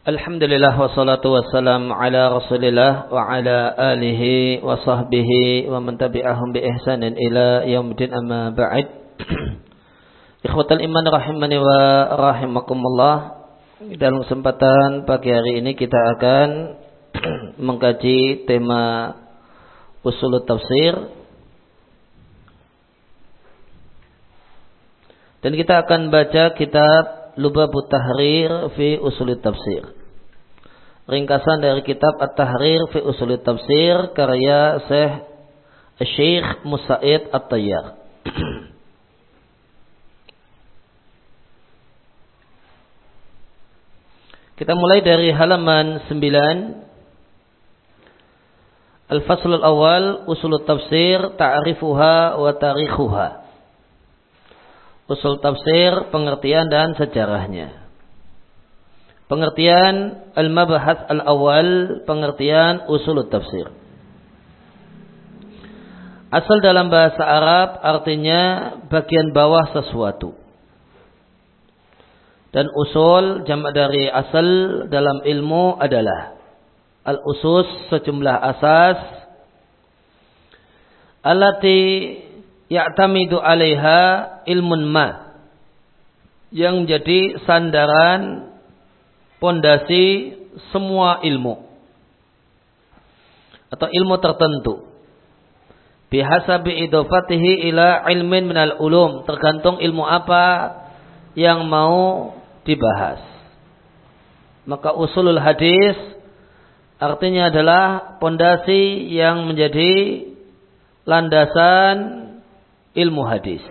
Alhamdulillah wassalatu wassalam ala rasulillah wa ala alihi wa sahbihi wa man tabi'ahum bi ihsanin ila yaumidin amma ba'id Ikhwatal iman rahimani wa rahimakumullah. Dalam kesempatan pagi hari ini kita akan mengkaji tema usul tafsir. Dan kita akan baca kitab Lubabut Tahrir fi Usul Tafsir. Ringkasan dari kitab At-Tahrir fi Usul Tafsir karya Syekh Syekh Musaid At-Tayyar. Kita mulai dari halaman 9 Al-Fasl al-awwal Usul Tafsir ta'rifuha wa tarikhuha usul tafsir, pengertian dan sejarahnya. Pengertian al-mabahats al-awwal, pengertian usul tafsir. Asal dalam bahasa Arab artinya bagian bawah sesuatu. Dan usul jamak dari asal dalam ilmu adalah al-usus sejumlah asas alati ya'tamidu 'alaiha ilmun ma. Yang menjadi sandaran pondasi semua ilmu. Atau ilmu tertentu. Bihasabi idofatihi ila ilmin minal ulum. Tergantung ilmu apa yang mau dibahas. Maka usulul hadis artinya adalah pondasi yang menjadi landasan ilmu hadis.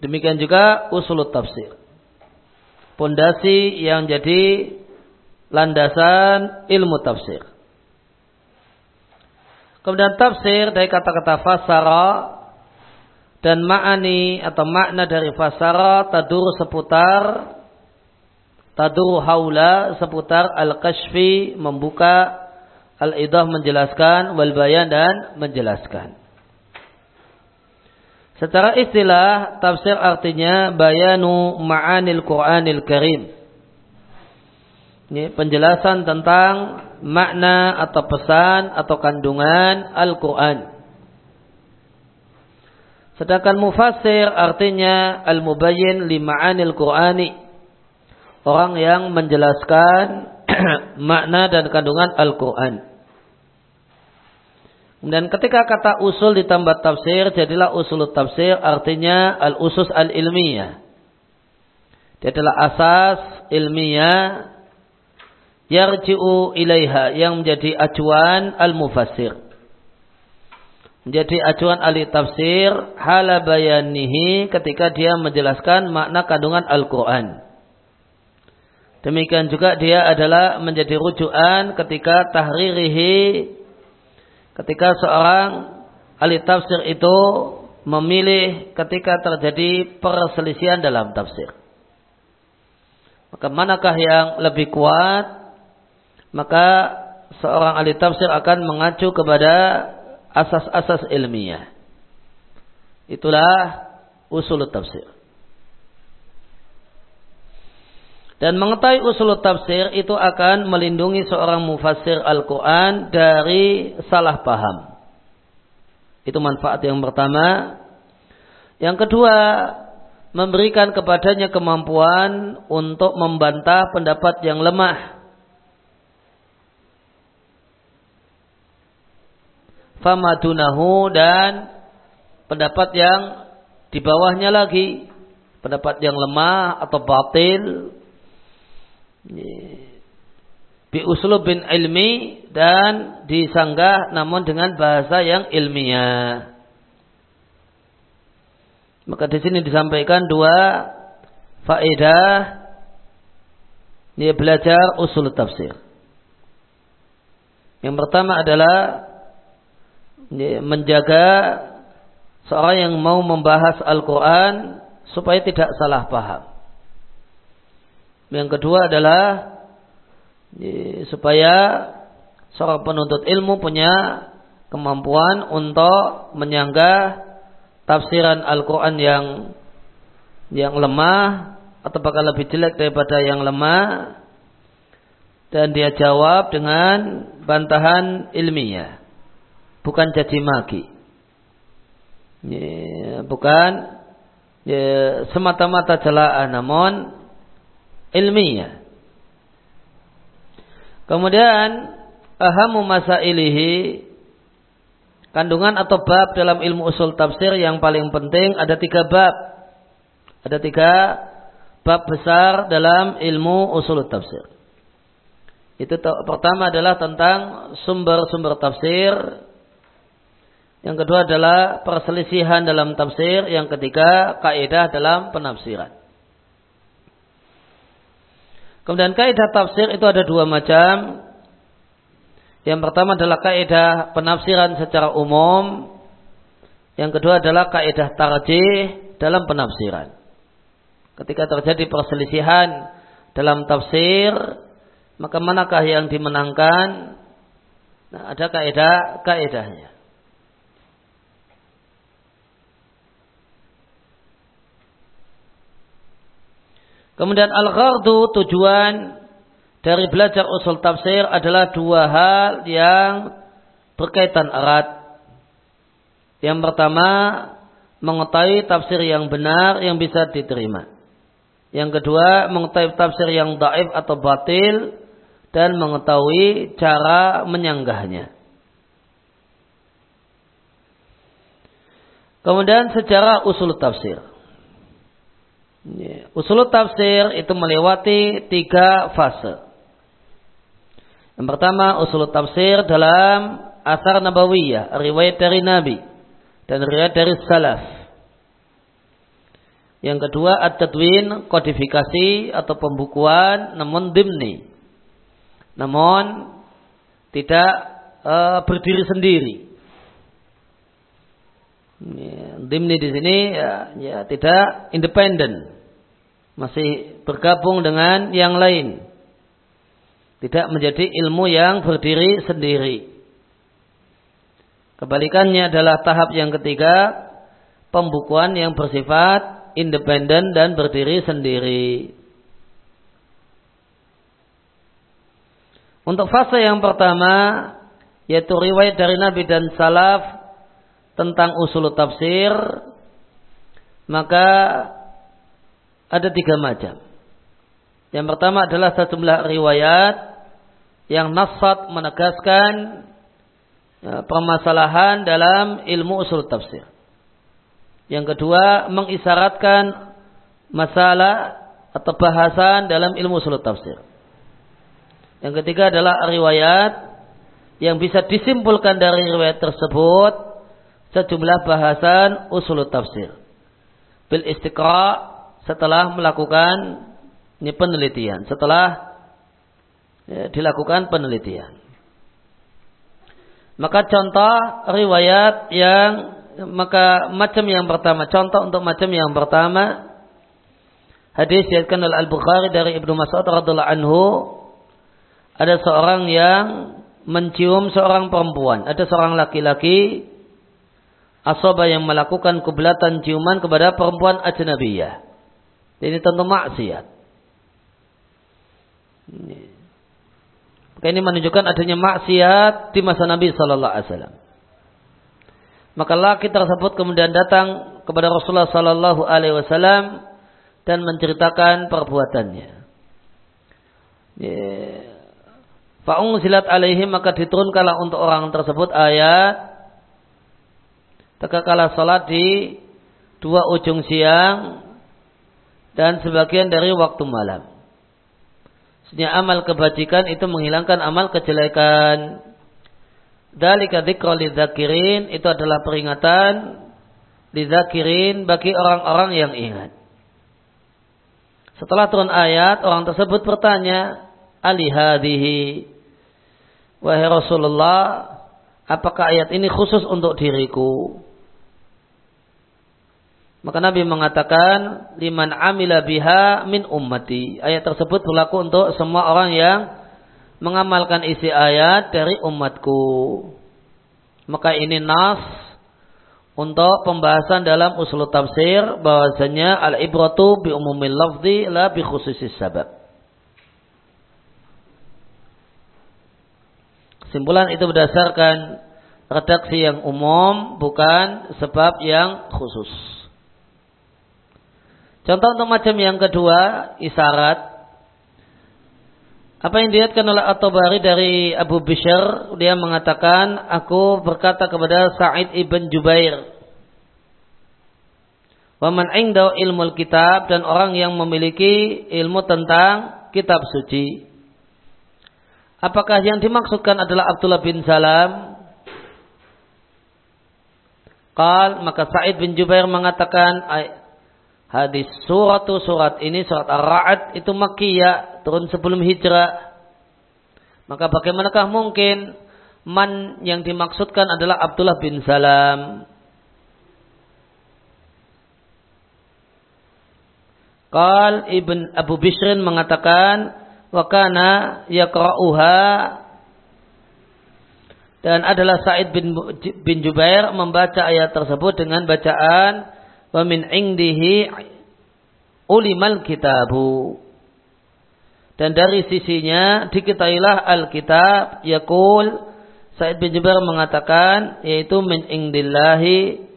Demikian juga usul tafsir. Pondasi yang jadi landasan ilmu tafsir. Kemudian tafsir dari kata-kata fasara dan ma'ani atau makna dari fasara tadur seputar tadur haula seputar al-kashfi membuka Al-idah menjelaskan, wal bayan dan menjelaskan. Secara istilah, tafsir artinya bayanu ma'anil Qur'anil Karim. Ini penjelasan tentang makna atau pesan atau kandungan Al-Quran. Sedangkan mufassir artinya al-mubayyin li ma'anil Qur'ani. Orang yang menjelaskan makna dan kandungan Al-Quran. Dan ketika kata usul ditambah tafsir, jadilah usul tafsir artinya al-usus al-ilmiyah. Dia adalah asas ilmiah yarji'u ilaiha yang menjadi acuan al-mufassir. Menjadi acuan ahli tafsir hala bayanihi ketika dia menjelaskan makna kandungan Al-Quran. Demikian juga dia adalah menjadi rujukan ketika tahririhi ketika seorang ahli tafsir itu memilih ketika terjadi perselisihan dalam tafsir. Maka manakah yang lebih kuat? Maka seorang ahli tafsir akan mengacu kepada asas-asas ilmiah. Itulah usul tafsir. Dan mengetahui usul tafsir itu akan melindungi seorang mufassir Al-Quran dari salah paham. Itu manfaat yang pertama. Yang kedua, memberikan kepadanya kemampuan untuk membantah pendapat yang lemah. Famadunahu dan pendapat yang di bawahnya lagi. Pendapat yang lemah atau batil bi bin ilmi dan disanggah namun dengan bahasa yang ilmiah. Maka di sini disampaikan dua faedah dia belajar usul tafsir. Yang pertama adalah menjaga seorang yang mau membahas Al-Quran supaya tidak salah paham. Yang kedua adalah supaya seorang penuntut ilmu punya kemampuan untuk menyanggah tafsiran Al-Quran yang yang lemah atau bakal lebih jelek daripada yang lemah. Dan dia jawab dengan bantahan ilmiah. Bukan caci maki. Bukan. Semata-mata celaan namun ilmiah kemudian ahamu masailihi kandungan atau bab dalam ilmu usul tafsir yang paling penting ada tiga bab ada tiga bab besar dalam ilmu usul tafsir itu pertama adalah tentang sumber-sumber tafsir yang kedua adalah perselisihan dalam tafsir. Yang ketiga, kaidah dalam penafsiran. Kemudian kaidah tafsir itu ada dua macam. Yang pertama adalah kaidah penafsiran secara umum. Yang kedua adalah kaidah tarjih dalam penafsiran. Ketika terjadi perselisihan dalam tafsir, maka manakah yang dimenangkan? Nah, ada kaidah kaidahnya. Kemudian al-ghardu tujuan dari belajar usul tafsir adalah dua hal yang berkaitan erat. Yang pertama, mengetahui tafsir yang benar yang bisa diterima. Yang kedua, mengetahui tafsir yang daif atau batil dan mengetahui cara menyanggahnya. Kemudian secara usul tafsir. Usul tafsir itu melewati tiga fase. Yang pertama usul tafsir dalam asar nabawiyah, riwayat dari Nabi dan riwayat dari salaf. Yang kedua at-tadwin, kodifikasi atau pembukuan namun dimni. Namun tidak uh, berdiri sendiri. Dimni di sini ya, ya tidak independen masih bergabung dengan yang lain. Tidak menjadi ilmu yang berdiri sendiri. Kebalikannya adalah tahap yang ketiga, pembukuan yang bersifat independen dan berdiri sendiri. Untuk fase yang pertama, yaitu riwayat dari Nabi dan Salaf tentang usul tafsir, maka ada tiga macam. Yang pertama adalah sejumlah riwayat yang nasat menegaskan ya, permasalahan dalam ilmu usul tafsir. Yang kedua mengisyaratkan masalah atau bahasan dalam ilmu usul tafsir. Yang ketiga adalah riwayat yang bisa disimpulkan dari riwayat tersebut sejumlah bahasan usul tafsir. Bil istiqra' setelah melakukan ini penelitian, setelah ya, dilakukan penelitian. Maka contoh riwayat yang maka macam yang pertama, contoh untuk macam yang pertama hadis diriwayatkan oleh Al Bukhari dari Ibnu Mas'ud radhiallahu anhu ada seorang yang mencium seorang perempuan, ada seorang laki-laki asoba yang melakukan kubelatan ciuman kepada perempuan ajnabiyah. Ini tentu maksiat. Ini menunjukkan adanya maksiat di masa Nabi Sallallahu Alaihi Wasallam. Maka laki tersebut kemudian datang kepada Rasulullah Sallallahu Alaihi Wasallam dan menceritakan perbuatannya. Fa'ung silat alaihi maka diturunkanlah untuk orang tersebut ayat Tegaklah salat di dua ujung siang dan sebagian dari waktu malam. Sebenarnya amal kebajikan itu menghilangkan amal kejelekan. Dalika dzikra lidzakirin itu adalah peringatan lidzakirin bagi orang-orang yang ingat. Setelah turun ayat, orang tersebut bertanya, "Ali hadhihi?" Wahai Rasulullah, apakah ayat ini khusus untuk diriku? Maka Nabi mengatakan liman amila biha min ummati. Ayat tersebut berlaku untuk semua orang yang mengamalkan isi ayat dari umatku. Maka ini nas untuk pembahasan dalam usul tafsir bahwasanya al-ibratu bi umumil lafzi la bi khususis sabab. Kesimpulan itu berdasarkan redaksi yang umum bukan sebab yang khusus. Contoh untuk macam yang kedua, isyarat. Apa yang dilihatkan oleh At-Tabari dari Abu Bishr, dia mengatakan, aku berkata kepada Sa'id ibn Jubair, Waman indau ilmu kitab dan orang yang memiliki ilmu tentang kitab suci. Apakah yang dimaksudkan adalah Abdullah bin Salam? Qal maka Sa'id bin Jubair mengatakan hadis surat surat ini surat Ar-Ra'd itu Makkiyah turun sebelum hijrah. Maka bagaimanakah mungkin man yang dimaksudkan adalah Abdullah bin Salam? Qal Ibn Abu Bishrin mengatakan wakana yaqra'uha dan adalah Said bin, bin Jubair membaca ayat tersebut dengan bacaan wa min indihi ulimal kitabu. Dan dari sisinya diketahuilah Alkitab yakul Said bin Jubair mengatakan yaitu min indillahi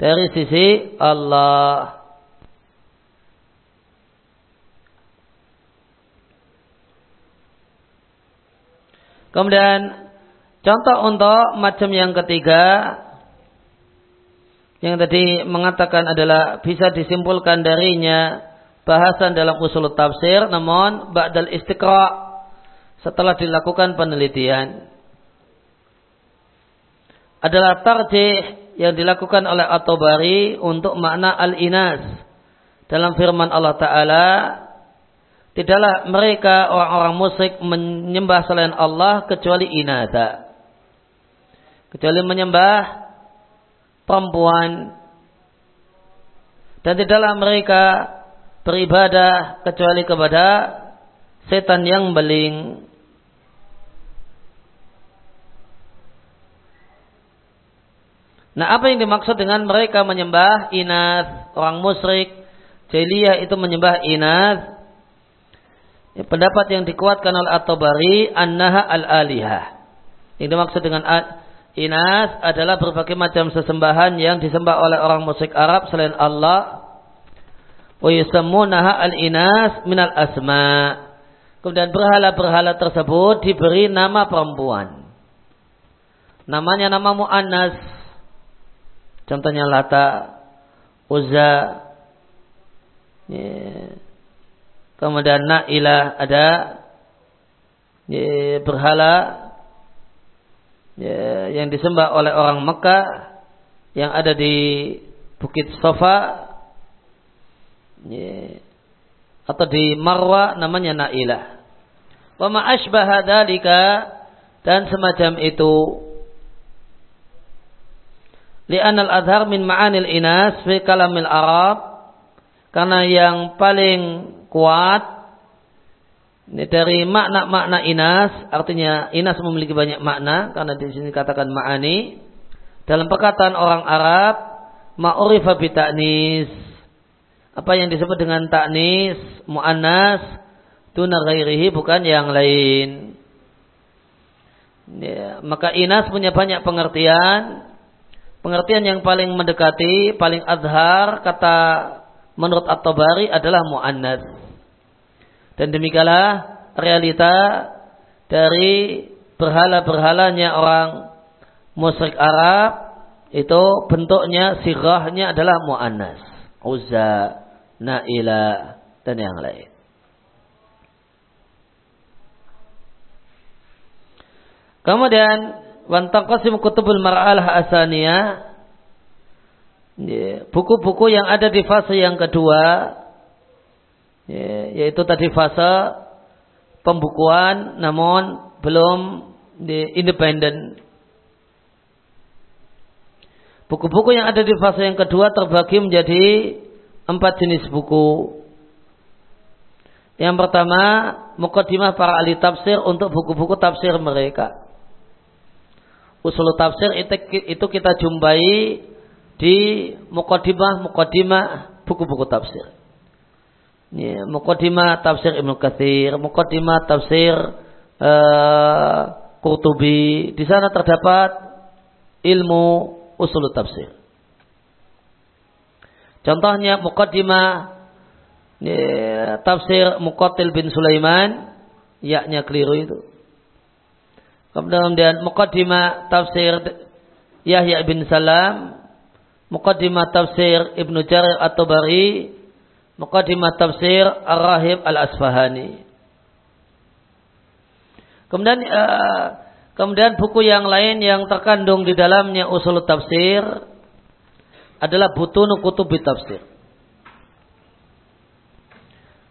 dari sisi Allah. Kemudian contoh untuk macam yang ketiga yang tadi mengatakan adalah bisa disimpulkan darinya bahasan dalam usul tafsir namun ba'dal istiqra setelah dilakukan penelitian adalah tarjih yang dilakukan oleh At-Tabari untuk makna al-inas dalam firman Allah Ta'ala Tidaklah mereka orang-orang musyrik menyembah selain Allah kecuali inada. Kecuali menyembah perempuan. Dan tidaklah mereka beribadah kecuali kepada setan yang beling. Nah, apa yang dimaksud dengan mereka menyembah inas, orang musyrik, jahiliyah itu menyembah inas, Ya, pendapat yang dikuatkan oleh At-Tabari annaha al-alihah. Yang dimaksud dengan inas adalah berbagai macam sesembahan yang disembah oleh orang musyrik Arab selain Allah. Wa yusammunaha al-inas minal asma. Kemudian berhala-berhala tersebut diberi nama perempuan. Namanya nama mu'annas. Contohnya Lata, Uzza, Kemudian Na'ilah ada berhala ya, yang disembah oleh orang Mekah yang ada di Bukit Sofa ya, atau di Marwa namanya Na'ilah. Wa ma asbaha dan semacam itu. Li'an al-adhar min ma'anil inas fi kalamil Arab karena yang paling kuat ini dari makna-makna inas, artinya inas memiliki banyak makna karena di sini katakan ma'ani. Dalam perkataan orang Arab, ma'urifa bitaknis. Apa yang disebut dengan taknis, mu'annas, tuna ghairihi bukan yang lain. Ya, maka inas punya banyak pengertian. Pengertian yang paling mendekati, paling azhar, kata menurut At-Tabari adalah mu'annas. Dan demikianlah realita dari berhala-berhalanya orang musyrik Arab itu bentuknya sirahnya adalah mu'annas. Uzza, Naila, dan yang lain. Kemudian wantaqasim kutubul mar'alah asaniyah buku-buku yang ada di fase yang kedua ya, yaitu tadi fase pembukuan namun belum independen. Buku-buku yang ada di fase yang kedua terbagi menjadi empat jenis buku. Yang pertama, mukadimah para ahli tafsir untuk buku-buku tafsir mereka. Usul tafsir itu kita jumpai di mukadimah-mukadimah buku-buku tafsir. Ya, mukadimah tafsir Ibnu Katsir, mukadimah tafsir uh. Di sana terdapat ilmu usul tafsir. Contohnya mukadimah ya, tafsir Muqatil bin Sulaiman, yaknya keliru itu. Kemudian mukadimah tafsir Yahya bin Salam, Muqaddimah tafsir Ibnu Jarir At-Tabari, Muqaddimah tafsir Ar-Rahib Al-Asfahani. Kemudian uh, kemudian buku yang lain yang terkandung di dalamnya usul tafsir adalah butun kutubi tafsir.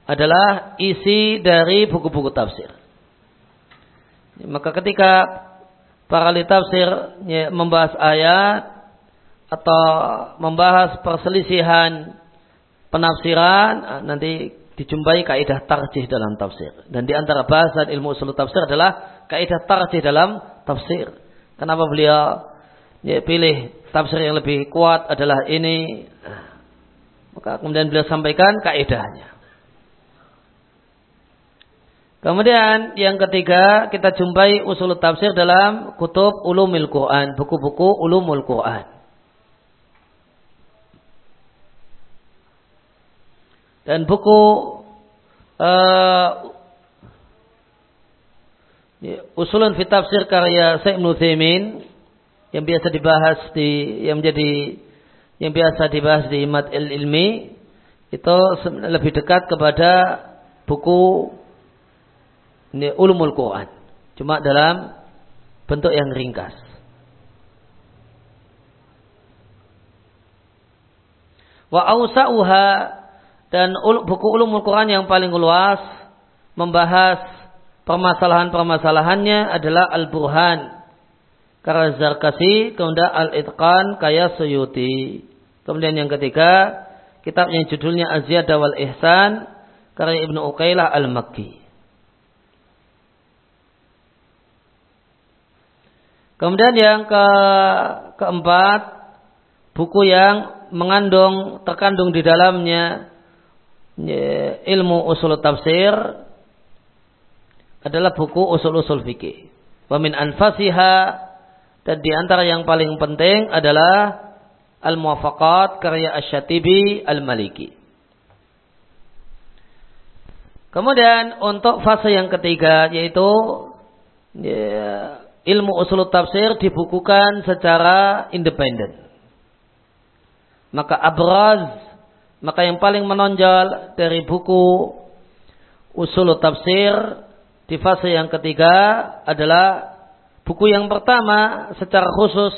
Adalah isi dari buku-buku tafsir. Maka ketika para ahli tafsir membahas ayat atau membahas perselisihan penafsiran ah, nanti dijumpai kaidah tarjih dalam tafsir. Dan di antara bahasan ilmu usul tafsir adalah kaidah tarjih dalam tafsir. Kenapa beliau ya, pilih tafsir yang lebih kuat adalah ini? Maka kemudian beliau sampaikan kaidahnya. Kemudian yang ketiga kita jumpai usul tafsir dalam kutub ulumul Quran, buku-buku ulumul Quran. Dan buku uh, usulun fi karya Syekh Ibnu yang biasa dibahas di yang menjadi yang biasa dibahas di Imad Ilmi itu lebih dekat kepada buku ini ulumul Quran. Cuma dalam bentuk yang ringkas. Wa ausa'uha dan buku ulumul Quran yang paling luas membahas permasalahan-permasalahannya adalah Al-Burhan karya Zarkasi, kemudian Al-Itqan kaya Suyuti. Kemudian yang ketiga, kitab yang judulnya Az-Ziyadah Ihsan karya Ibnu Uqailah Al-Makki. Kemudian yang ke keempat, buku yang mengandung terkandung di dalamnya ilmu usul tafsir adalah buku usul-usul fikih. Wa min anfasiha dan di antara yang paling penting adalah Al-Muwafaqat karya Asy-Syatibi Al-Maliki. Kemudian untuk fase yang ketiga yaitu ya, ilmu usul tafsir dibukukan secara independen. Maka abraz, maka yang paling menonjol dari buku usul tafsir di fase yang ketiga adalah buku yang pertama secara khusus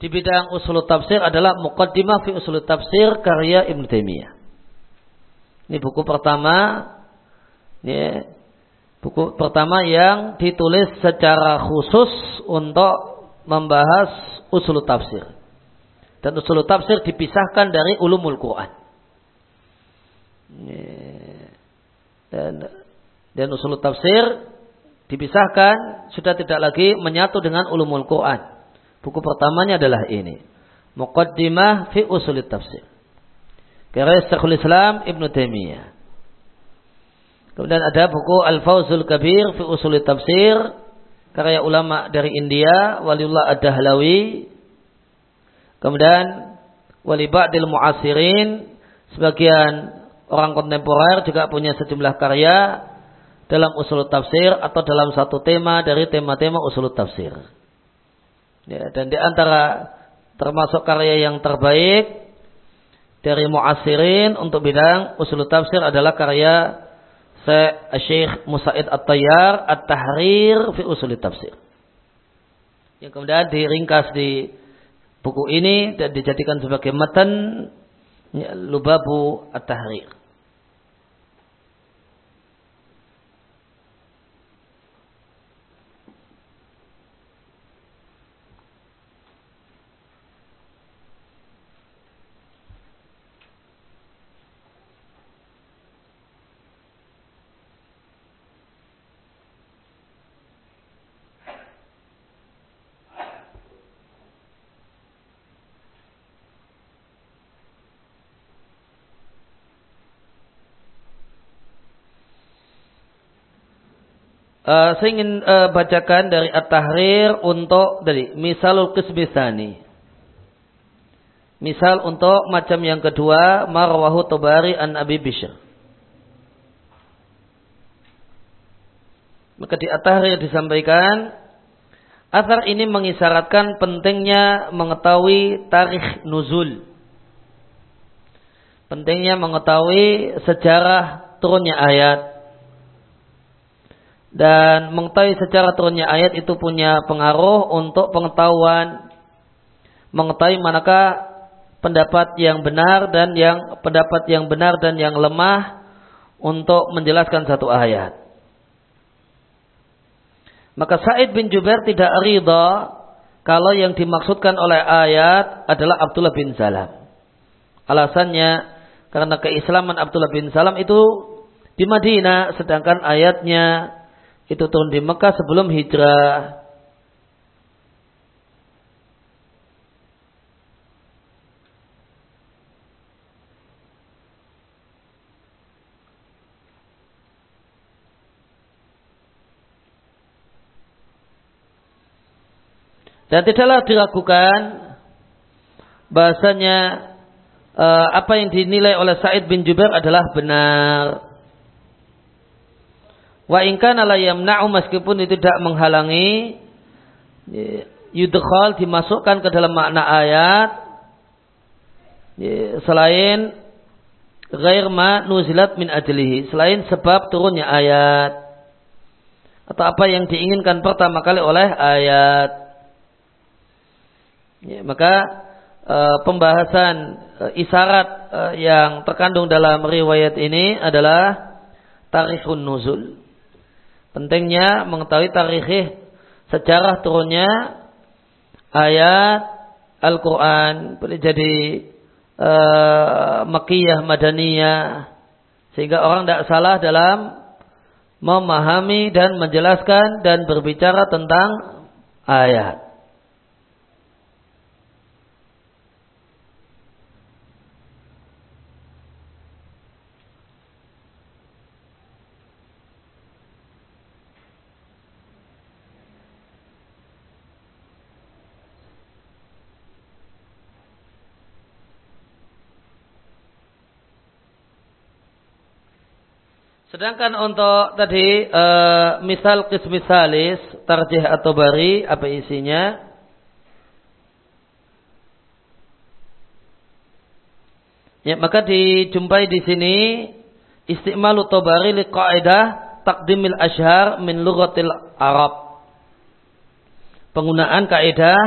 di bidang usul tafsir adalah Muqaddimah fi usul tafsir karya Ibn Taimiyah. Ini buku pertama ya, Buku pertama yang ditulis secara khusus untuk membahas usul tafsir. Dan usul tafsir dipisahkan dari ulumul Quran. Dan, dan usul tafsir dipisahkan sudah tidak lagi menyatu dengan ulumul Quran. Buku pertamanya adalah ini. Muqaddimah fi usul tafsir. Karya Syekhul Islam Ibn Taimiyah. Kemudian ada buku Al-Fawzul Kabir fi Usul Tafsir karya ulama dari India Waliullah Ad-Dahlawi. Kemudian Wali Ba'dil Mu'asirin sebagian orang kontemporer juga punya sejumlah karya dalam usul tafsir atau dalam satu tema dari tema-tema usul tafsir. Ya, dan di antara termasuk karya yang terbaik dari muasirin untuk bidang usul tafsir adalah karya Syekh Musaid At-Tayyar At-Tahrir fi Usul Tafsir. Yang kemudian diringkas di buku ini dijadikan sebagai matan Lubabu At-Tahrir. Uh, saya ingin uh, bacakan dari At-Tahrir untuk dari misalul qismisani. Misal untuk macam yang kedua, marwahu tabari an Abi Bishr. Maka di At-Tahrir disampaikan, Athar ini mengisyaratkan pentingnya mengetahui tarikh nuzul. Pentingnya mengetahui sejarah turunnya ayat. Dan mengetahui sejarah turunnya ayat itu punya pengaruh untuk pengetahuan mengetahui manakah pendapat yang benar dan yang pendapat yang benar dan yang lemah untuk menjelaskan satu ayat. Maka Said bin Jubair tidak ridha kalau yang dimaksudkan oleh ayat adalah Abdullah bin Salam. Alasannya karena keislaman Abdullah bin Salam itu di Madinah sedangkan ayatnya itu turun di Mekah sebelum hijrah. Dan tidaklah diragukan bahasanya uh, apa yang dinilai oleh Said bin Jubair adalah benar. Wa inkan la yamna'u meskipun itu tidak menghalangi yudkhal dimasukkan ke dalam makna ayat selain ghair ma nuzilat min ajlihi selain sebab turunnya ayat atau apa yang diinginkan pertama kali oleh ayat Ya, maka e, pembahasan e, isyarat e, yang terkandung dalam riwayat ini adalah tarikhun nuzul. Pentingnya mengetahui tarikh sejarah turunnya ayat Al-Quran boleh jadi e, Makiyah Madaniyah sehingga orang tidak salah dalam memahami dan menjelaskan dan berbicara tentang ayat. Sedangkan untuk tadi e, misal kismisalis, tarjih atau bari, apa isinya? Ya, maka dijumpai di sini istimalu tabari li qaidah takdimil ashar min lughatil Arab. Penggunaan kaidah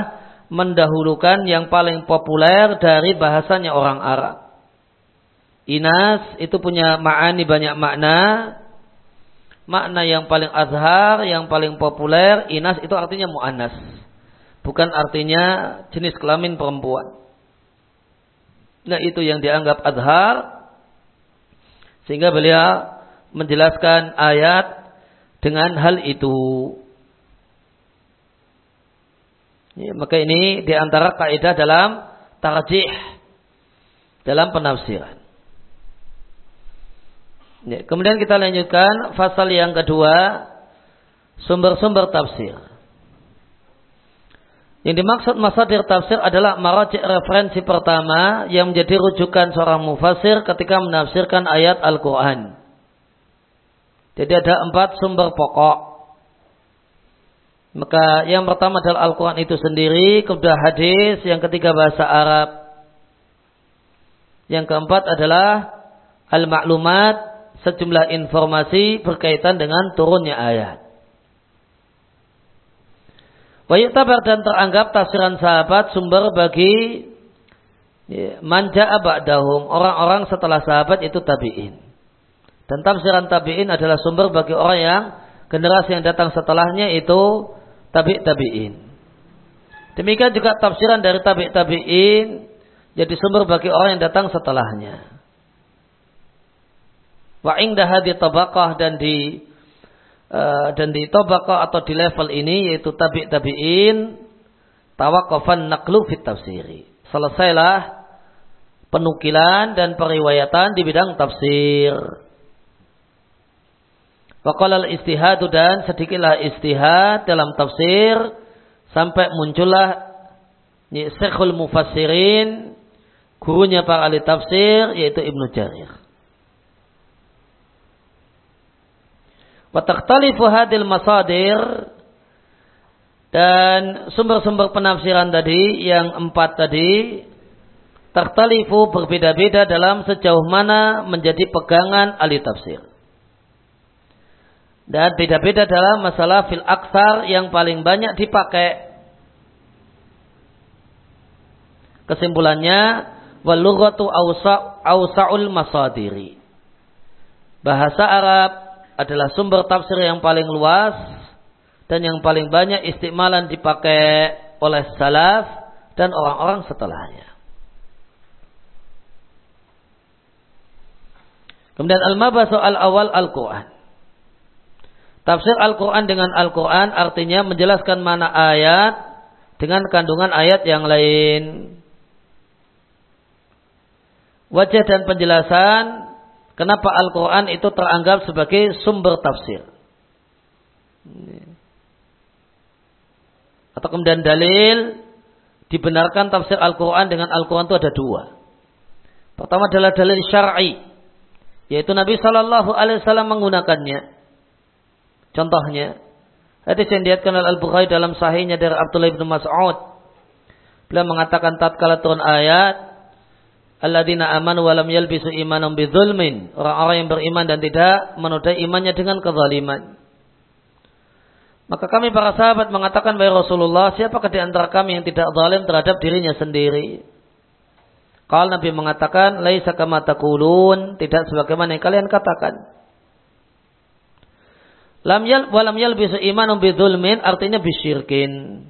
mendahulukan yang paling populer dari bahasanya orang Arab. Inas itu punya ma'ani banyak makna. Makna yang paling azhar, yang paling populer, inas itu artinya mu'anas. Bukan artinya jenis kelamin perempuan. Nah itu yang dianggap azhar. Sehingga beliau menjelaskan ayat dengan hal itu. Ya, maka ini di antara kaidah dalam tarjih dalam penafsiran. Ya, kemudian kita lanjutkan pasal yang kedua, sumber-sumber tafsir. Yang dimaksud masadir tafsir adalah marajik referensi pertama yang menjadi rujukan seorang mufasir ketika menafsirkan ayat Al-Quran. Jadi ada empat sumber pokok. Maka yang pertama adalah Al-Quran itu sendiri, kemudian hadis, yang ketiga bahasa Arab. Yang keempat adalah al-maklumat sejumlah informasi berkaitan dengan turunnya ayat. tabar dan teranggap tafsiran sahabat sumber bagi ya, manja abadahum orang-orang setelah sahabat itu tabiin. Dan tafsiran tabiin adalah sumber bagi orang yang generasi yang datang setelahnya itu tabi tabiin. Demikian juga tafsiran dari tabi tabiin jadi sumber bagi orang yang datang setelahnya. Wa indah di tabaqah dan di uh, dan di tabaqah atau di level ini yaitu tabi' tabi'in tawakofan naklu fit tafsiri. Selesailah penukilan dan periwayatan di bidang tafsir. Waqala istihadu dan sedikitlah istihad dalam tafsir sampai muncullah Syekhul Mufassirin gurunya para ahli tafsir yaitu Ibnu Jarir. Wa takhtalifu hadil masadir dan sumber-sumber penafsiran tadi yang empat tadi takhtalifu berbeda-beda dalam sejauh mana menjadi pegangan ahli tafsir. Dan beda-beda dalam masalah fil aksar yang paling banyak dipakai. Kesimpulannya, walughatu awsa'ul masadiri. Bahasa Arab adalah sumber tafsir yang paling luas dan yang paling banyak istimalan dipakai oleh salaf dan orang-orang setelahnya. Kemudian al-mabasu al-awal al-Quran. Tafsir Al-Quran dengan Al-Quran artinya menjelaskan mana ayat dengan kandungan ayat yang lain. Wajah dan penjelasan kenapa Al-Quran itu teranggap sebagai sumber tafsir. Atau kemudian dalil dibenarkan tafsir Al-Quran dengan Al-Quran itu ada dua. Pertama adalah dalil syar'i, yaitu Nabi Shallallahu Alaihi Wasallam menggunakannya. Contohnya, hadis yang diatkan oleh Al-Bukhari dalam sahihnya dari Abdullah bin Mas'ud. Beliau mengatakan tatkala turun ayat Alladzina amanu wa lam yalbisu imanum bidzulmin. Orang-orang yang beriman dan tidak menodai imannya dengan kezaliman. Maka kami para sahabat mengatakan bahwa Rasulullah, siapakah di antara kami yang tidak zalim terhadap dirinya sendiri? Kalau Nabi mengatakan, laisa kama taqulun, tidak sebagaimana yang kalian katakan. Lam yal walam yalbisu imanum bidzulmin artinya bisyirkin.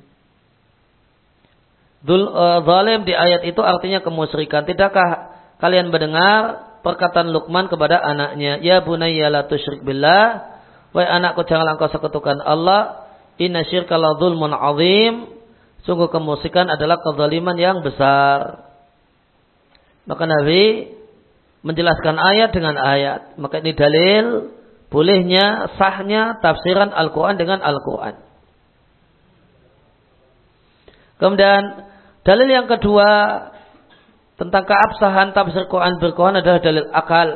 Dul, uh, zalim di ayat itu artinya kemusyrikan. Tidakkah kalian mendengar perkataan Luqman kepada anaknya, "Ya bunayya la tusyrik billah." Wahai anakku janganlah engkau sekutukan Allah. Inna syirka la dzulmun azim. Sungguh kemusyrikan adalah kezaliman yang besar. Maka Nabi menjelaskan ayat dengan ayat. Maka ini dalil bolehnya sahnya tafsiran Al-Quran dengan Al-Quran. Kemudian dalil yang kedua tentang keabsahan tafsir Quran berquran adalah dalil akal.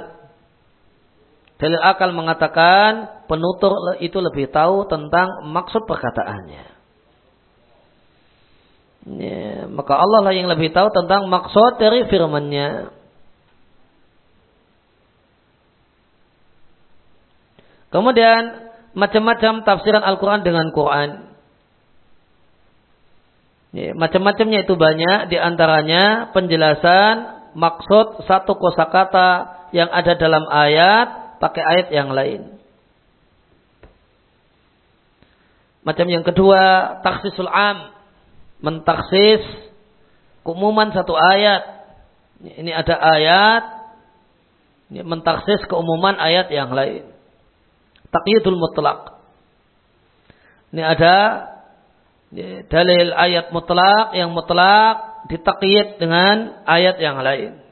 Dalil akal mengatakan penutur itu lebih tahu tentang maksud perkataannya. Ya, maka Allah lah yang lebih tahu tentang maksud dari firman-Nya. Kemudian macam-macam tafsiran Al-Quran dengan Quran. Ya, macam-macamnya itu banyak, di antaranya penjelasan maksud satu kosakata yang ada dalam ayat pakai ayat yang lain. Macam yang kedua, taksisul am, mentaksis keumuman satu ayat. Ini ada ayat, ini mentaksis keumuman ayat yang lain. Taqyidul mutlak. Ini ada dalil ayat mutlak yang mutlak ditakyid dengan ayat yang lain.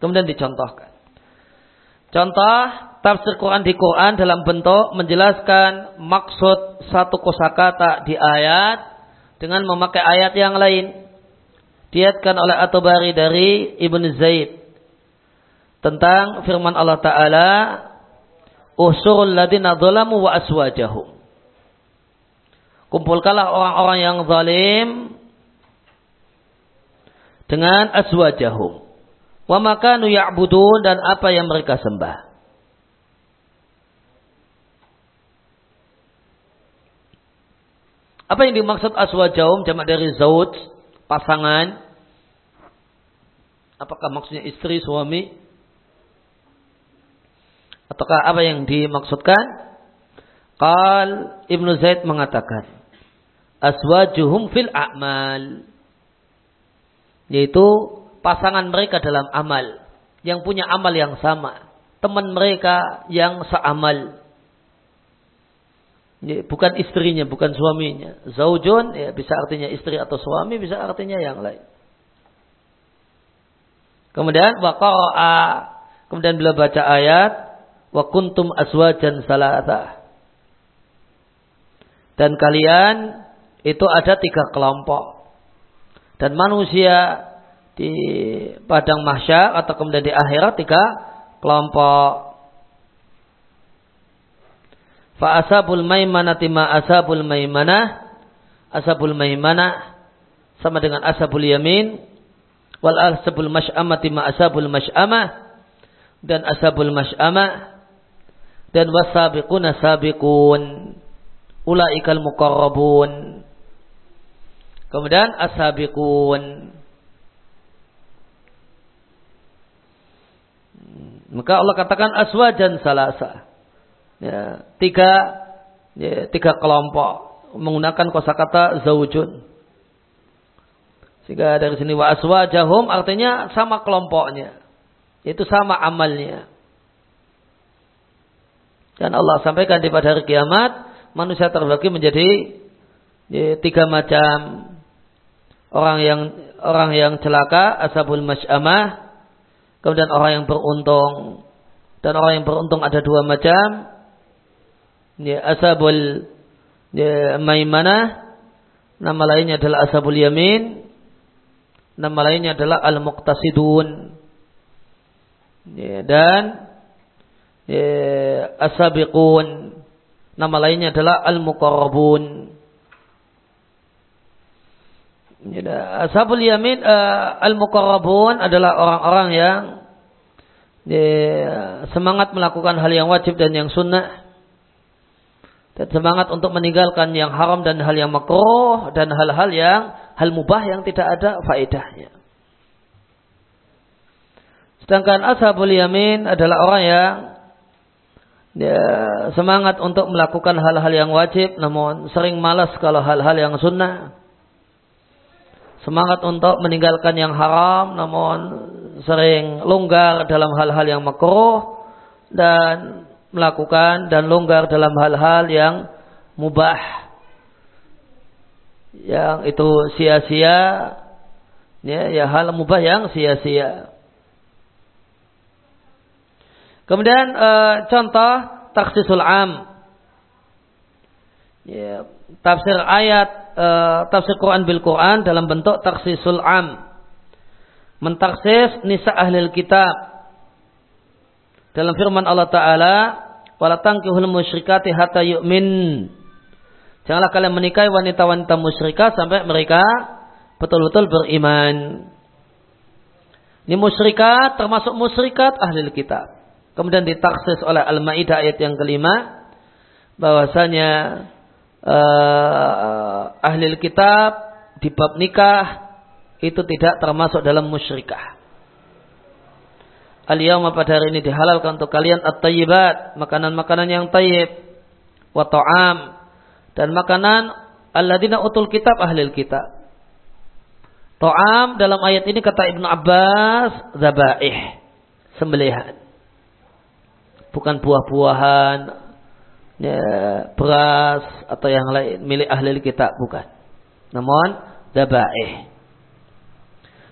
Kemudian dicontohkan. Contoh tafsir Quran di Quran dalam bentuk menjelaskan maksud satu kosakata di ayat dengan memakai ayat yang lain. Diatkan oleh Atobari dari Ibn Zaid tentang firman Allah Ta'ala Usurul ladina zalamu wa aswajahum. Kumpulkanlah orang-orang yang zalim dengan aswajahum. Wa makanu ya'budun dan apa yang mereka sembah. Apa yang dimaksud aswajahum jamak dari zauj, pasangan? Apakah maksudnya istri, suami? Ataukah apa yang dimaksudkan? Qal Ibnu Zaid mengatakan aswajuhum fil a'mal. Yaitu pasangan mereka dalam amal yang punya amal yang sama teman mereka yang seamal. Bukan istrinya bukan suaminya. Zaujun ya bisa artinya istri atau suami bisa artinya yang lain. Kemudian waqa'a kemudian bila baca ayat wa kuntum aswajan salata. Dan kalian itu ada tiga kelompok. Dan manusia di padang mahsyar atau kemudian di akhirat tiga kelompok. Fa asabul maimanati ma asabul maimanah. Asabul maimanah sama dengan asabul yamin. Wal asabul masy'amati ma asabul masy'amah. Dan asabul masy'amah. Dan wasabiquna sabiqun. Ulaikal muqarrabun. Kemudian asabiqun. Maka Allah katakan aswajan salasa. Ya, tiga ya, tiga kelompok menggunakan kosakata zaujun. Sehingga dari sini wa aswajahum artinya sama kelompoknya. Itu sama amalnya. Dan Allah sampaikan di pada hari kiamat manusia terbagi menjadi ya, tiga macam orang yang orang yang celaka asabul masyamah Kemudian orang yang beruntung. Dan orang yang beruntung ada dua macam. Ya, asabul ya, maimanah. Nama lainnya adalah asabul yamin. Nama lainnya adalah al-muqtasidun. Ya, dan ya, asabiqun. Nama lainnya adalah al-muqarrabun. Ashabul yamin uh, al-muqarrabun adalah orang-orang yang ya, semangat melakukan hal yang wajib dan yang sunnah dan semangat untuk meninggalkan yang haram dan hal yang makruh dan hal-hal yang hal mubah yang tidak ada faedahnya. Sedangkan ashabul yamin adalah orang yang ya, semangat untuk melakukan hal-hal yang wajib namun sering malas kalau hal-hal yang sunnah. Semangat untuk meninggalkan yang haram namun sering longgar dalam hal-hal yang makruh dan melakukan dan longgar dalam hal-hal yang mubah. Yang itu sia-sia. Ya, ya hal mubah yang sia-sia kemudian e, contoh taksisul am ya, tafsir ayat uh, tafsir Quran bil Quran dalam bentuk taksisul am. Mentaksis nisa ahli kitab. Dalam firman Allah Ta'ala, wala tankihul musyrikati hatta yu'min. Janganlah kalian menikahi wanita-wanita musyrikat sampai mereka betul-betul beriman. Ini musyrikat termasuk musyrikat ahli kitab. Kemudian ditaksis oleh Al-Maidah ayat yang kelima bahwasanya uh, ahli kitab di bab nikah itu tidak termasuk dalam musyrikah. Al-yawma pada hari ini dihalalkan untuk kalian at-tayyibat, makanan-makanan yang tayyib, wa ta'am, dan makanan alladzina utul kitab ahli kitab. Ta'am dalam ayat ini kata Ibnu Abbas, zabaih, sembelihan. Bukan buah-buahan, ya, beras atau yang lain milik ahli kitab bukan. Namun dabaih.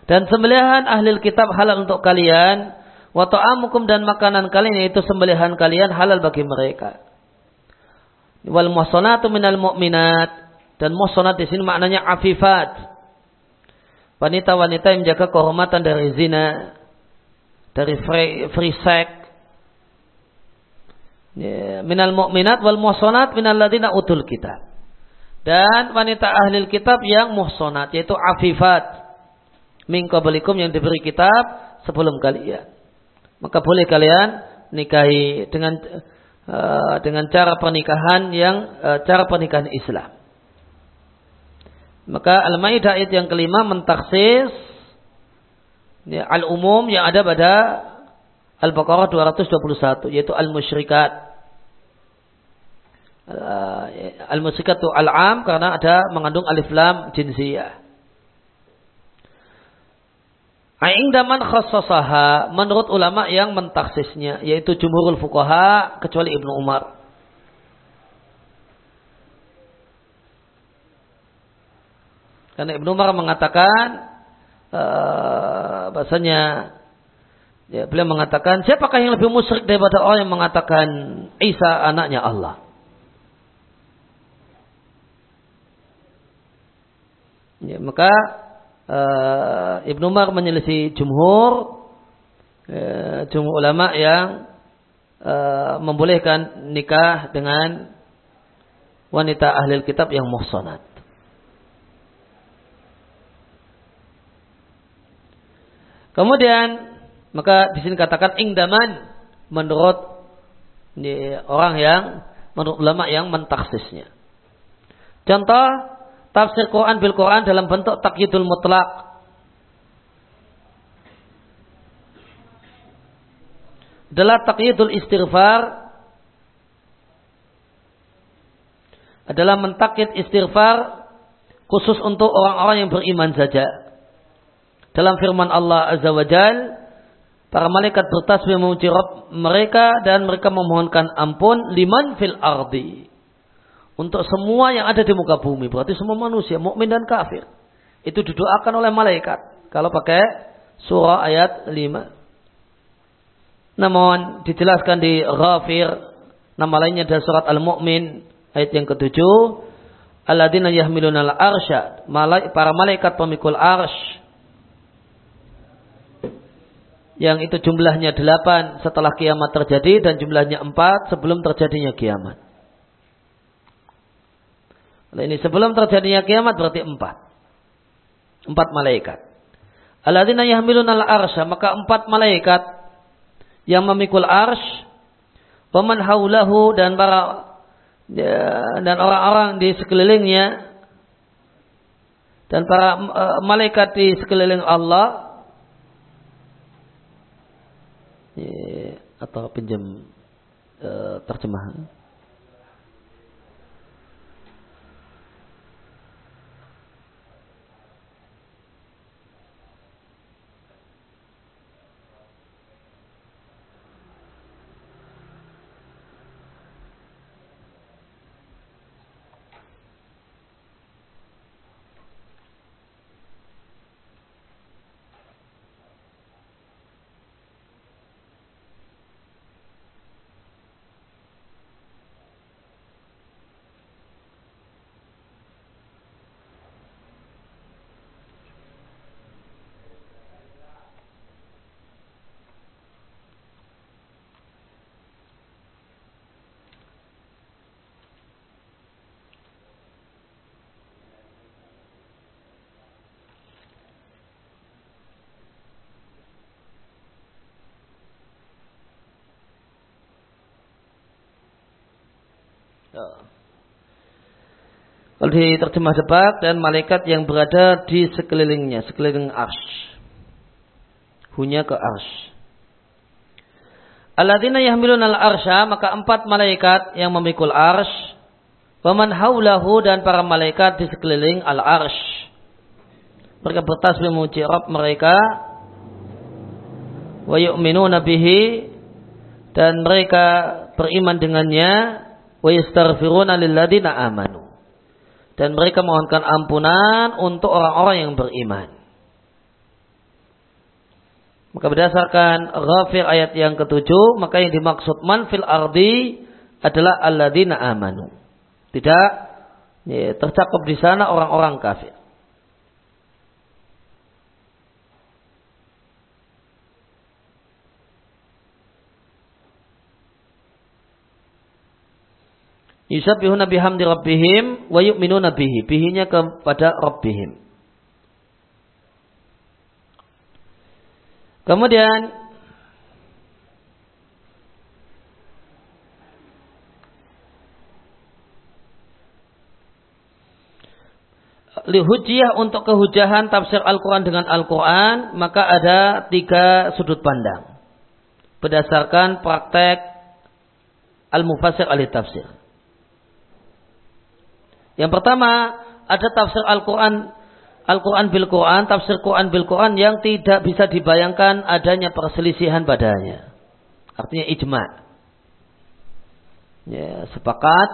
Dan sembelihan ahli kitab halal untuk kalian. Wa ta'amukum dan makanan kalian itu sembelihan kalian halal bagi mereka. Wal muhsanatu minal mu'minat. Dan muhsanat di sini maknanya afifat. Wanita-wanita yang menjaga kehormatan dari zina. Dari free, free sex minal mu'minat wal muhsanat minal ladina utul kitab. Dan wanita ahli kitab yang muhsanat yaitu afifat min qablikum yang diberi kitab sebelum kalian. Maka boleh kalian nikahi dengan uh, dengan cara pernikahan yang uh, cara pernikahan Islam. Maka Al-Maidah ayat yang kelima mentaksis ya, al-umum yang ada pada Al-Baqarah 221 yaitu al-musyrikat. Al-musyrikat itu al-am karena ada mengandung alif lam jinsiyah. Aingdaman khassasaha menurut ulama yang mentaksisnya yaitu jumhurul fuqaha kecuali Ibnu Umar. Karena Ibnu Umar mengatakan uh, bahasanya Ya, beliau mengatakan, siapakah yang lebih musyrik daripada orang yang mengatakan Isa anaknya Allah? Ya, maka uh, Ibnu Umar menyelisih jumhur, uh, jumhur ulama yang uh, membolehkan nikah dengan wanita ahli kitab yang muhsanat. Kemudian maka di sini katakan ingdaman menurut ini, orang yang menurut ulama yang mentaksisnya. Contoh tafsir Quran bil Quran dalam bentuk takyidul mutlak. Adalah takyidul istighfar adalah mentakyid istighfar khusus untuk orang-orang yang beriman saja. Dalam firman Allah Azza wa Jalla Para malaikat bertasbih memuji Rabb mereka dan mereka memohonkan ampun liman fil ardi. Untuk semua yang ada di muka bumi. Berarti semua manusia, mukmin dan kafir. Itu didoakan oleh malaikat. Kalau pakai surah ayat 5. Namun dijelaskan di Ghafir. Nama lainnya adalah surat Al-Mu'min. Ayat yang ketujuh. Alladzina yahmiluna al-arsya. Para malaikat pemikul arsh yang itu jumlahnya delapan setelah kiamat terjadi dan jumlahnya empat sebelum terjadinya kiamat. Nah, ini sebelum terjadinya kiamat berarti empat. Empat malaikat. Alladzina yahmilun al-arsha. Maka empat malaikat yang memikul arsh. Waman haulahu dan para ya, dan orang-orang di sekelilingnya dan para uh, malaikat di sekeliling Allah atau pinjam e, terjemahan. Ya. Kalau diterjemah debat dan malaikat yang berada di sekelilingnya, sekeliling arsh. Hunya ke arsh. Alladzina yahmilun al-arsha, maka empat malaikat yang memikul arsh. Waman haulahu dan para malaikat di sekeliling al-arsh. Mereka bertasbih memuji Rabb mereka. Wa yu'minuna bihi. Dan mereka beriman dengannya wa yastaghfiruna lilladzina amanu. Dan mereka mohonkan ampunan untuk orang-orang yang beriman. Maka berdasarkan Ghafir ayat yang ketujuh, maka yang dimaksud man fil ardi adalah alladzina amanu. Tidak ya, tercakup di sana orang-orang kafir. Yusabbihuna bihamdi rabbihim wa yu'minuna bihi. Bihinya kepada rabbihim. Kemudian lihujiyah untuk kehujahan tafsir Al-Quran dengan Al-Quran, maka ada tiga sudut pandang. Berdasarkan praktek Al-Mufassir Al-Tafsir. Yang pertama, ada tafsir Al-Quran Al-Quran bil Quran, tafsir Quran bil Quran yang tidak bisa dibayangkan adanya perselisihan padanya. Artinya ijma. Ya, sepakat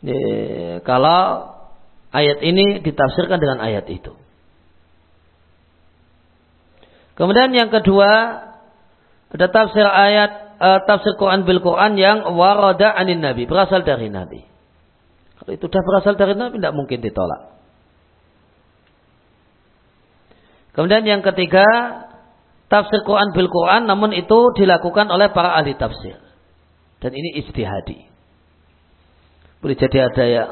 ya, kalau ayat ini ditafsirkan dengan ayat itu. Kemudian yang kedua, Ada tafsir ayat uh, tafsir Quran bil Quran yang warada anin Nabi, berasal dari Nabi. Kalau itu sudah berasal dari Nabi tidak mungkin ditolak. Kemudian yang ketiga, tafsir Quran bil Quran namun itu dilakukan oleh para ahli tafsir. Dan ini istihadi. Boleh jadi ada yang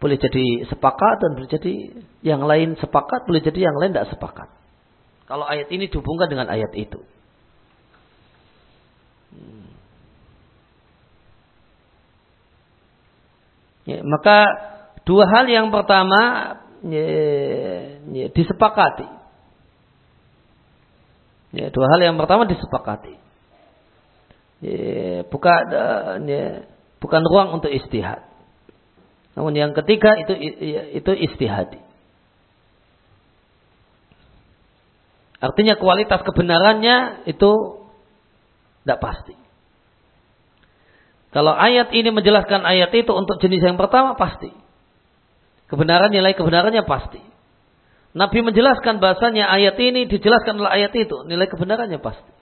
boleh jadi sepakat dan boleh jadi yang lain sepakat, boleh jadi yang lain tidak sepakat. Kalau ayat ini dihubungkan dengan ayat itu. Ya, maka dua hal yang pertama ya, ya, disepakati. Ya, dua hal yang pertama disepakati. Ya, bukan ya, bukan ruang untuk istihad. Namun yang ketiga itu itu istihadi. Artinya kualitas kebenarannya itu tidak pasti. Kalau ayat ini menjelaskan ayat itu untuk jenis yang pertama pasti. Kebenaran nilai kebenarannya pasti. Nabi menjelaskan bahasanya ayat ini dijelaskan oleh ayat itu, nilai kebenarannya pasti.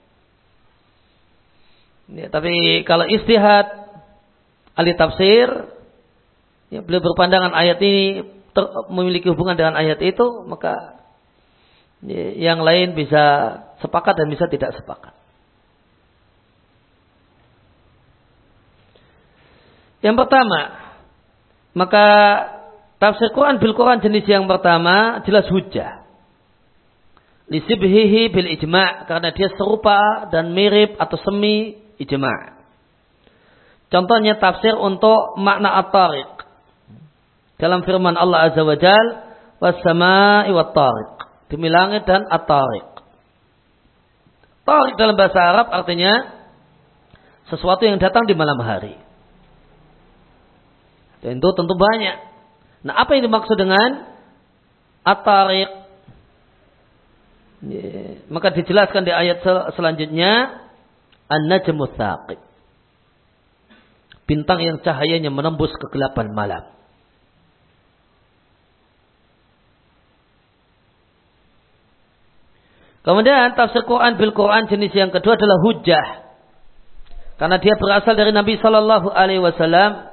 Ya, tapi kalau istihad ahli tafsir ya, beliau berpandangan ayat ini ter, memiliki hubungan dengan ayat itu, maka ya, yang lain bisa sepakat dan bisa tidak sepakat. Yang pertama, maka tafsir Quran bil Quran jenis yang pertama jelas hujah. Lisibhihi bil ijma' karena dia serupa dan mirip atau semi ijma'. Contohnya tafsir untuk makna at-tariq dalam firman Allah Azza wa Jal was-sama'i wat-tariq demi langit dan at-tariq tariq dalam bahasa Arab artinya sesuatu yang datang di malam hari dan itu tentu banyak nah apa yang dimaksud dengan at-tariq maka dijelaskan di ayat sel selanjutnya an-najmu bintang yang cahayanya menembus kegelapan malam Kemudian tafsir Quran bil Quran jenis yang kedua adalah hujah. Karena dia berasal dari Nabi Shallallahu Alaihi Wasallam.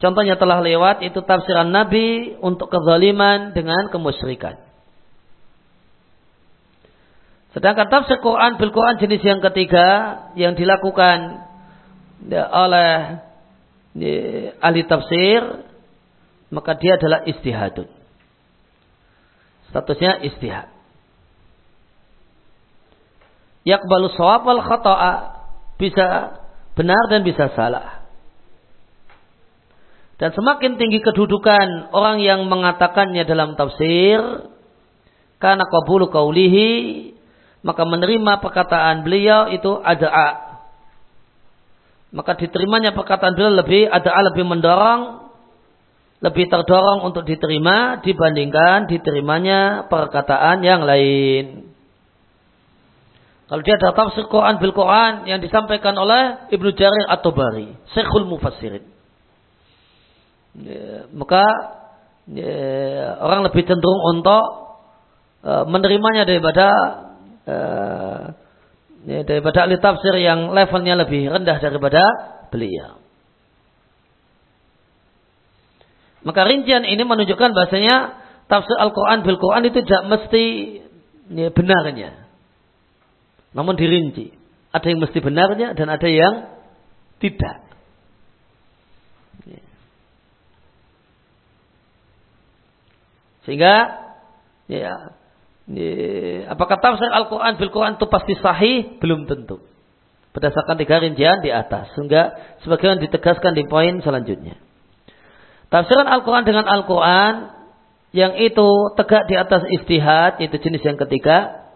Contohnya telah lewat itu tafsiran Nabi untuk kezaliman dengan kemusyrikan. Sedangkan tafsir Quran bil Quran jenis yang ketiga yang dilakukan oleh ahli tafsir maka dia adalah istihadun. Statusnya istihad yakbalu sawab wal khata'a bisa benar dan bisa salah. Dan semakin tinggi kedudukan orang yang mengatakannya dalam tafsir, karena qabulu kaulihi, maka menerima perkataan beliau itu ada'a. Maka diterimanya perkataan beliau lebih ada'a lebih mendorong, lebih terdorong untuk diterima dibandingkan diterimanya perkataan yang lain. Kalau dia ada tafsir Quran bil Quran yang disampaikan oleh Ibnu Jarir atau Bari, Syekhul Mufassirin. Ya, maka ya, orang lebih cenderung untuk uh, menerimanya daripada uh, ya, daripada ahli tafsir yang levelnya lebih rendah daripada beliau. Maka rincian ini menunjukkan bahasanya tafsir Al-Quran bil Quran itu tidak mesti ya, benarnya. Namun dirinci. Ada yang mesti benarnya dan ada yang tidak. Sehingga ya, ya apakah tafsir Al-Quran bil Quran itu pasti sahih? Belum tentu. Berdasarkan tiga rincian di atas. Sehingga sebagaimana ditegaskan di poin selanjutnya. Tafsiran Al-Quran dengan Al-Quran yang itu tegak di atas istihad, itu jenis yang ketiga,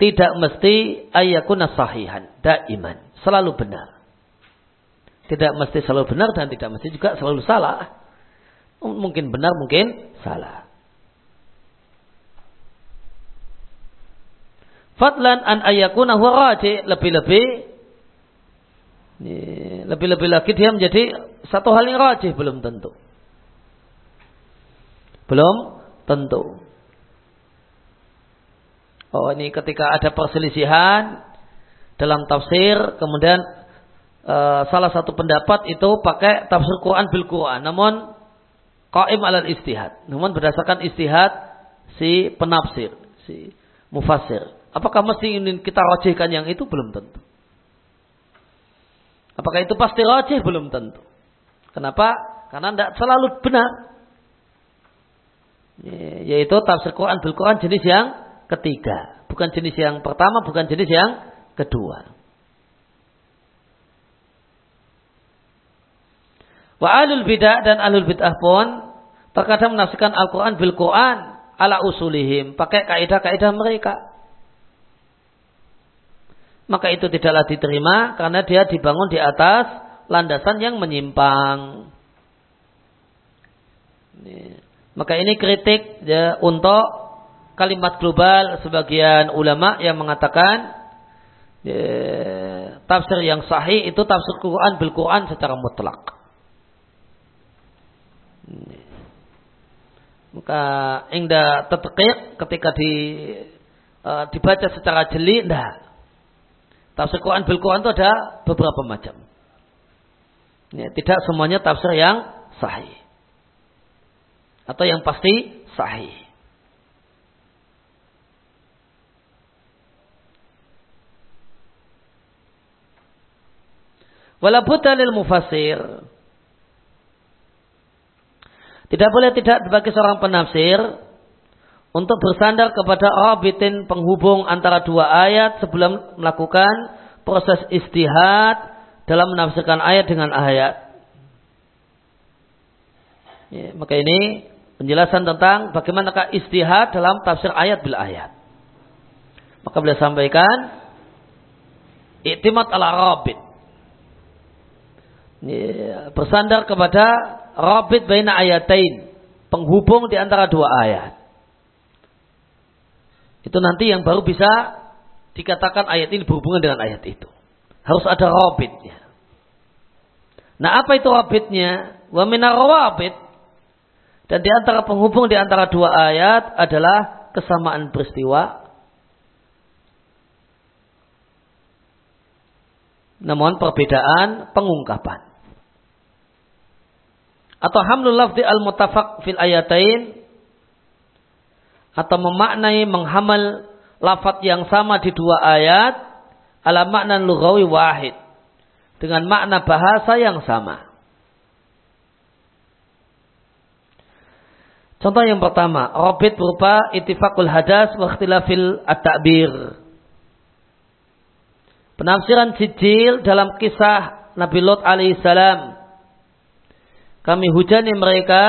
tidak mesti ayakuna sahihan, daiman, selalu benar. Tidak mesti selalu benar dan tidak mesti juga selalu salah. Mungkin benar, mungkin salah. Fadlan an ayakuna huwa raji lebih-lebih lebih-lebih lagi dia menjadi satu hal yang rajih belum tentu. Belum tentu. Oh ini ketika ada perselisihan dalam tafsir, kemudian e, salah satu pendapat itu pakai tafsir Quran bil Quran, namun qaim alal istihad, namun berdasarkan istihad si penafsir, si mufassir. Apakah mesti ingin kita rojihkan yang itu belum tentu. Apakah itu pasti rojih belum tentu. Kenapa? Karena tidak selalu benar. Yaitu tafsir Quran bil Quran jenis yang ketiga. Bukan jenis yang pertama, bukan jenis yang kedua. Wa alul bid'ah dan alul bid'ah pun terkadang menafsirkan Al-Quran bil Quran ala usulihim. Pakai kaidah-kaidah mereka. Maka itu tidaklah diterima karena dia dibangun di atas landasan yang menyimpang. Maka ini kritik ya, untuk kalimat global sebagian ulama yang mengatakan ya, tafsir yang sahih itu tafsir Quran bil Quran secara mutlak. Maka indah tetekik ketika di uh, dibaca secara jeli, enggak. Tafsir Quran bil Quran itu ada beberapa macam. Ya, tidak semuanya tafsir yang sahih. Atau yang pasti sahih. Walaupun dalil mufassir. Tidak boleh tidak bagi seorang penafsir untuk bersandar kepada rabitin penghubung antara dua ayat sebelum melakukan proses istihad dalam menafsirkan ayat dengan ayat. Ya, maka ini penjelasan tentang bagaimanakah istihad dalam tafsir ayat bil ayat. Maka boleh sampaikan iktimat ala rabit bersandar kepada rabit baina ayatain, penghubung di antara dua ayat. Itu nanti yang baru bisa dikatakan ayat ini berhubungan dengan ayat itu. Harus ada rabitnya. Nah, apa itu rabitnya? Wa minar rabit dan di antara penghubung di antara dua ayat adalah kesamaan peristiwa. Namun perbedaan pengungkapan atau hamlul lafzi al mutafaq fil ayatain atau memaknai menghamal lafat yang sama di dua ayat ala makna lughawi wahid dengan makna bahasa yang sama. Contoh yang pertama, robit berupa itifakul hadas wa ikhtilafil at-ta'bir. Penafsiran sijil dalam kisah Nabi Lot alaihissalam kami hujani mereka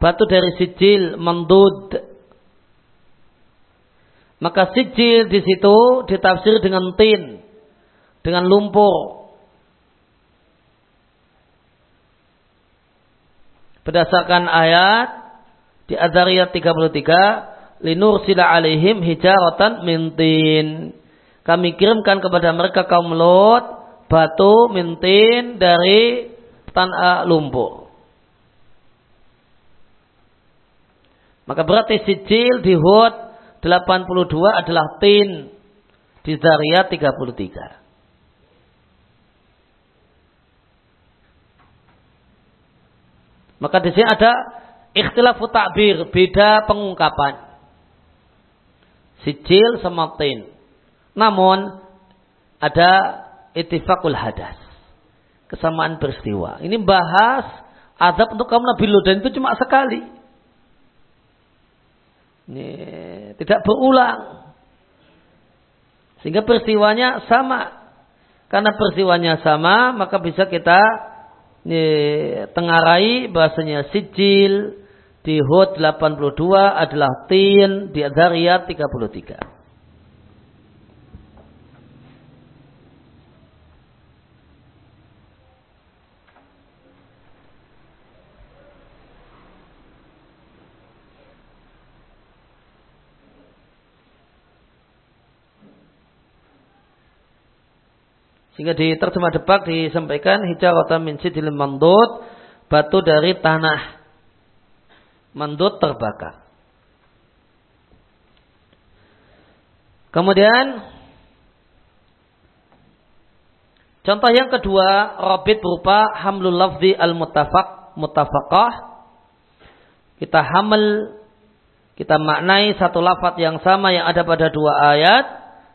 batu dari sijil mendud. Maka sijil di situ ditafsir dengan tin, dengan lumpur. Berdasarkan ayat di Azariyat 33, linur sila alaihim hijaratan mintin. Kami kirimkan kepada mereka kaum Lot batu mintin dari tanah lumpur. Maka berarti sijil di Hud 82 adalah tin. Di Zariyat 33. Maka di sini ada ikhtilafu takbir, beda pengungkapan. Sijil sama tin. Namun ada itifakul hadas. Kesamaan peristiwa. Ini bahas azab untuk kaum Nabi Lut dan itu cuma sekali. Ini, tidak berulang. Sehingga peristiwanya sama. Karena peristiwanya sama, maka bisa kita ini, tengarai bahasanya sijil di Hud 82 adalah tin di Adhariyat 33. Sehingga di terjemah depak disampaikan hijaratan min sidil mandud, batu dari tanah mandud terbakar. Kemudian Contoh yang kedua, robit berupa hamlul lafzi al-mutafaq, mutafaqah. Kita hamil, kita maknai satu lafaz yang sama yang ada pada dua ayat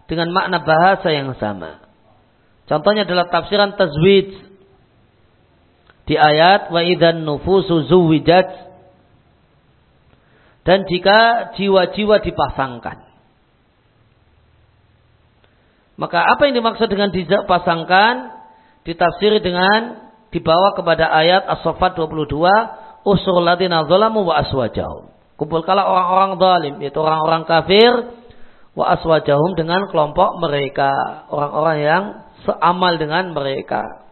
dengan makna bahasa yang sama. Contohnya adalah tafsiran tazwid di ayat wa idzan nufusu zuwijat dan jika jiwa-jiwa dipasangkan. Maka apa yang dimaksud dengan dipasangkan ditafsiri dengan dibawa kepada ayat As-Saffat 22 usur ladina zalamu wa aswajahum. Kumpulkanlah orang-orang zalim yaitu orang-orang kafir wa aswajahum dengan kelompok mereka, orang-orang yang seamal dengan mereka.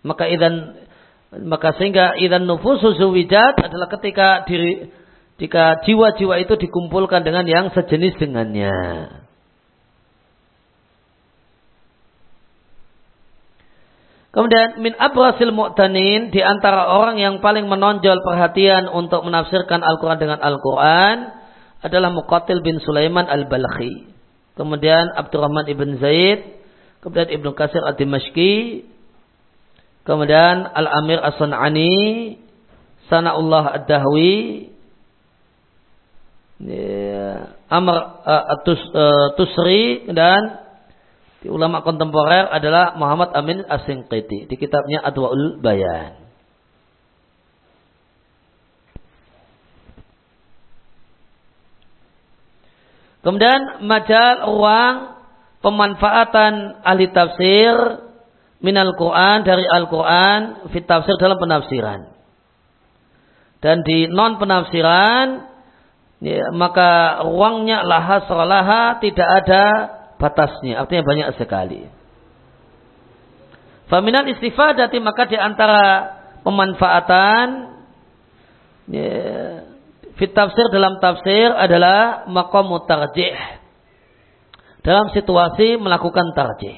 Maka idan maka sehingga idan nufusu zuwijat adalah ketika diri jika jiwa-jiwa itu dikumpulkan dengan yang sejenis dengannya. Kemudian min abrasil mu'tanin di antara orang yang paling menonjol perhatian untuk menafsirkan Al-Quran dengan Al-Quran adalah Muqatil bin Sulaiman al-Balkhi. Kemudian Abdurrahman ibn Zaid, kemudian Ibnu Kasir ad-Dimashqi, kemudian Al-Amir as-Sun'ani, Sana'ullah ad-Dahwi, ya, Amr uh, Tus, uh, Tusri dan ulama kontemporer adalah Muhammad Amin As-Sinqiti di kitabnya Adwaul Bayan. Kemudian majal ruang pemanfaatan ahli tafsir minal Quran dari Al-Quran fit tafsir dalam penafsiran. Dan di non penafsiran ya, maka ruangnya laha solaha tidak ada batasnya, artinya banyak sekali. Faminal istifadati maka di antara pemanfaatan ya, fit tafsir dalam tafsir adalah maqam tarjih. Dalam situasi melakukan tarjih.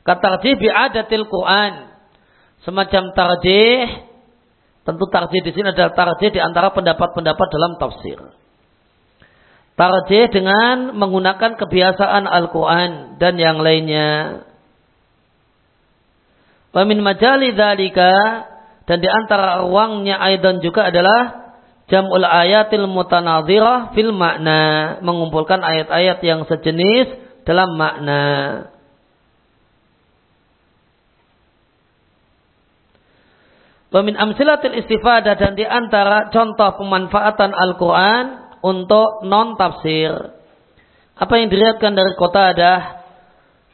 Katarjih bi'adatil Quran. Semacam tarjih. Tentu tarjih di sini adalah tarjih di antara pendapat-pendapat dalam tafsir. Tarjih dengan menggunakan kebiasaan Al-Quran dan yang lainnya. Wamin majali dalika dan di antara ruangnya aidan juga adalah jamul ayatil mutanadhirah fil makna. Mengumpulkan ayat-ayat yang sejenis dalam makna. Wamin amsilatil istifadah dan di antara contoh pemanfaatan Al-Quran untuk non tafsir. Apa yang diriatkan dari kota ada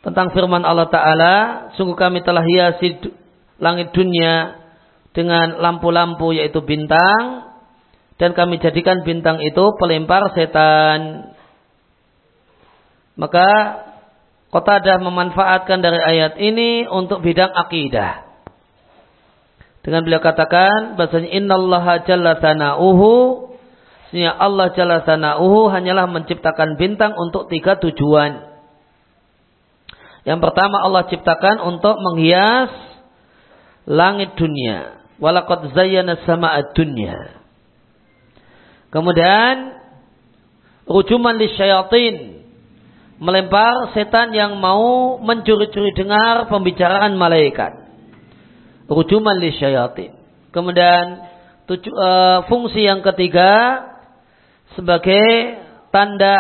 tentang firman Allah Ta'ala, sungguh kami telah hiasi langit dunia dengan lampu-lampu yaitu bintang, dan kami jadikan bintang itu pelempar setan. Maka kota ada memanfaatkan dari ayat ini untuk bidang akidah. Dengan beliau katakan bahasanya innallaha jalla sana'uhu Sesungguhnya Allah jalla sana'uhu hanyalah menciptakan bintang untuk tiga tujuan. Yang pertama Allah ciptakan untuk menghias langit dunia. Walaqad zayyana sama'ad dunya. Kemudian rujuman li syayatin melempar setan yang mau mencuri-curi dengar pembicaraan malaikat rujuman li syayatin. Kemudian tuju, uh, fungsi yang ketiga sebagai tanda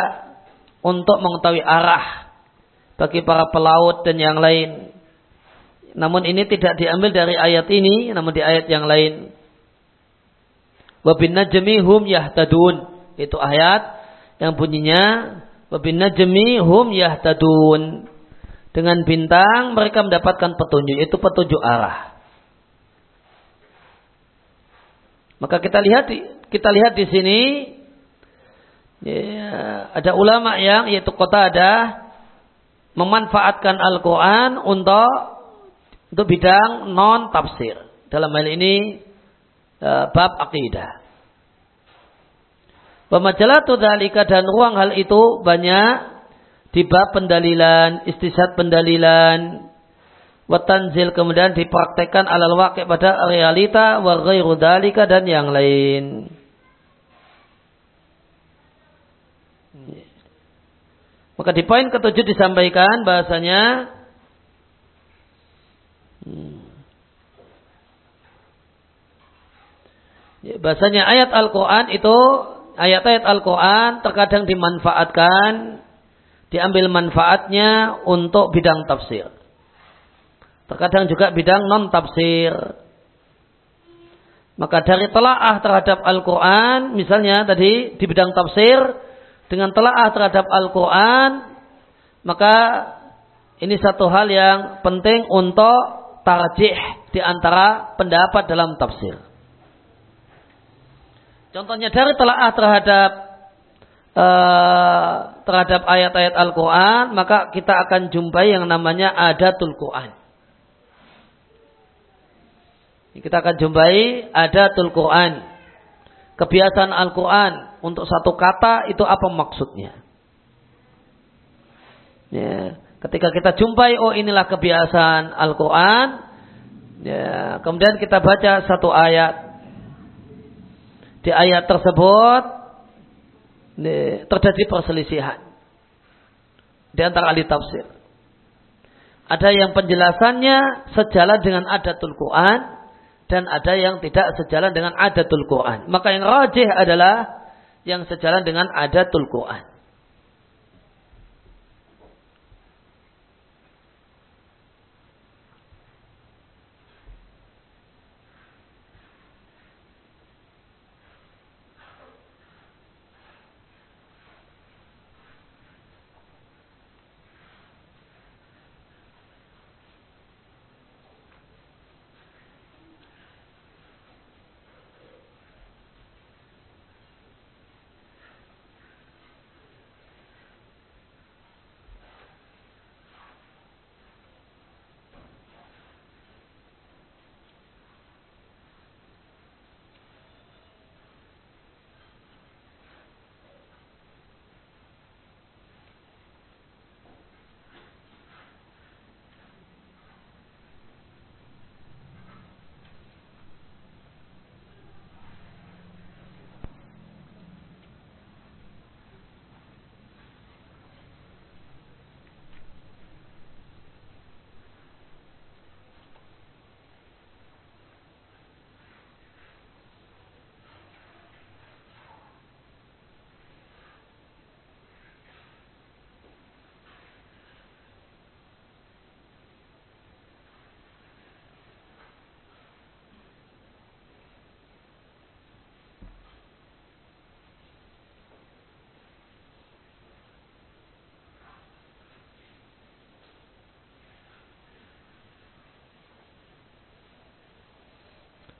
untuk mengetahui arah bagi para pelaut dan yang lain. Namun ini tidak diambil dari ayat ini, namun di ayat yang lain. Wabin najmi hum yahtadun. Itu ayat yang bunyinya wabin najmi hum yahtadun. Dengan bintang mereka mendapatkan petunjuk, itu petunjuk arah. Maka kita lihat kita lihat di sini ya, ada ulama yang yaitu kota ada memanfaatkan Al-Quran untuk untuk bidang non tafsir. Dalam hal ini uh, bab akidah. Pemajalatu dalika dan ruang hal itu banyak di bab pendalilan, istisad pendalilan, Watanzil kemudian dipraktekkan alal waqi pada realita wa ghairu dan yang lain. Maka di poin ketujuh disampaikan bahasanya hmm, bahasanya ayat Al-Quran itu ayat-ayat Al-Quran terkadang dimanfaatkan diambil manfaatnya untuk bidang tafsir. Terkadang juga bidang non tafsir. Maka dari telaah terhadap Al-Quran, misalnya tadi di bidang tafsir, dengan telaah terhadap Al-Quran, maka ini satu hal yang penting untuk tarjih di antara pendapat dalam tafsir. Contohnya dari telaah terhadap uh, terhadap ayat-ayat Al-Quran, maka kita akan jumpai yang namanya adatul Quran. Kita akan jumpai adatul Quran kebiasaan Al-Quran untuk satu kata itu apa maksudnya. Ya, ketika kita jumpai oh inilah kebiasaan Al-Quran, ya, kemudian kita baca satu ayat. Di ayat tersebut ya, terjadi perselisihan di antara ahli tafsir. Ada yang penjelasannya sejalan dengan adatul Quran, dan ada yang tidak sejalan dengan adatul Quran. Maka yang rajih adalah yang sejalan dengan adatul Quran.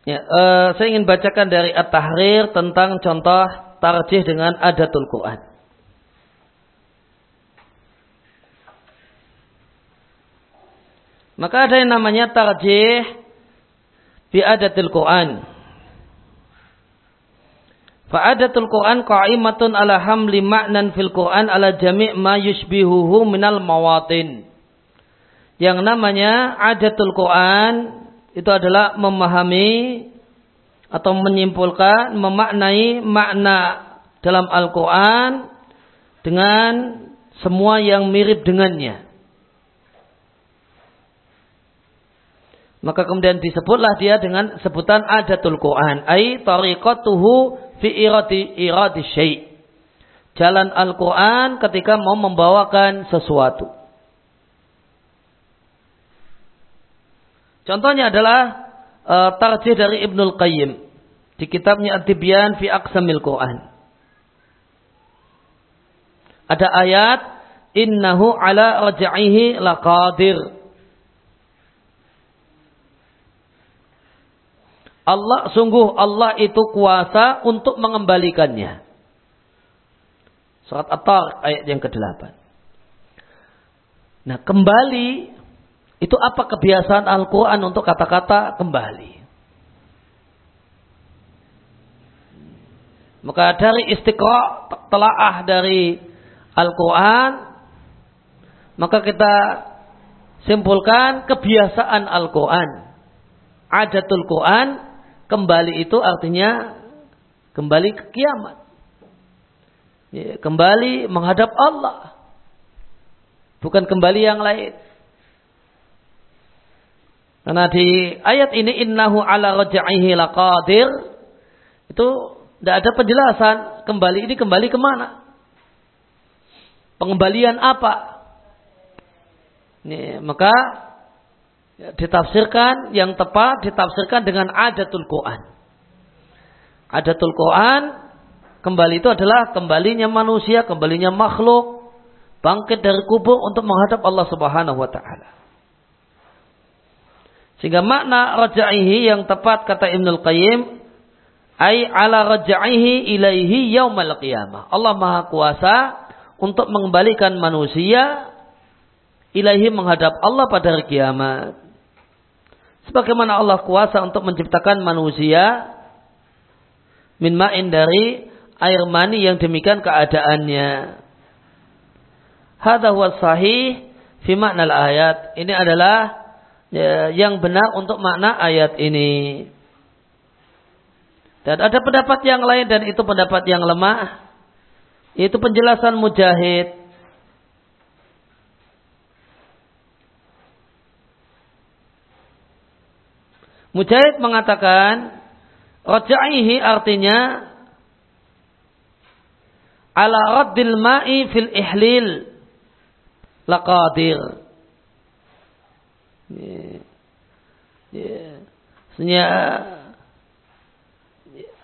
Ya, uh, saya ingin bacakan dari At-Tahrir tentang contoh tarjih dengan adatul Quran. Maka ada yang namanya tarjih bi adatul Quran. Fa'adatul Quran qa'imatun ala hamli ma'nan fil Quran ala jami' ma yushbihuhu minal mawatin. Yang namanya adatul Quran itu adalah memahami atau menyimpulkan, memaknai makna dalam Al-Quran dengan semua yang mirip dengannya. Maka kemudian disebutlah dia dengan sebutan adatul Quran. Ay tariqatuhu fi iradi iradi syai' jalan Al-Quran ketika mau membawakan sesuatu. Contohnya adalah uh, tarjih dari Ibnul Qayyim di kitabnya At-Tibyan fi Aqsamil Quran. Ada ayat innahu ala raj'ihi laqadir. Allah sungguh Allah itu kuasa untuk mengembalikannya. Surat At-Tariq ayat yang ke-8. Nah, kembali itu apa kebiasaan Al-Quran untuk kata-kata kembali? Maka dari istiqra telaah dari Al-Quran, maka kita simpulkan kebiasaan Al-Quran. Adatul Quran kembali itu artinya kembali ke kiamat. Ya, kembali menghadap Allah. Bukan kembali yang lain. Karena di ayat ini innahu ala raj'ihi laqadir itu tidak ada penjelasan kembali ini kembali ke mana. Pengembalian apa? Ini, maka ya, ditafsirkan yang tepat ditafsirkan dengan adatul Quran. Adatul Quran kembali itu adalah kembalinya manusia, kembalinya makhluk bangkit dari kubur untuk menghadap Allah Subhanahu wa taala. Sehingga makna raja'ihi yang tepat kata Ibnul Qayyim ay ala raja'ihi ilaihi yaumal qiyamah. Allah Maha Kuasa untuk mengembalikan manusia ilahi menghadap Allah pada hari kiamat. Sebagaimana Allah kuasa untuk menciptakan manusia min ma'in dari air mani yang demikian keadaannya. Hadha huwa sahih fi makna ayat. Ini adalah ya, yang benar untuk makna ayat ini. Dan ada pendapat yang lain dan itu pendapat yang lemah. Itu penjelasan mujahid Mujahid mengatakan Raja'ihi artinya ala raddil ma'i fil ihlil laqadir. Yeah.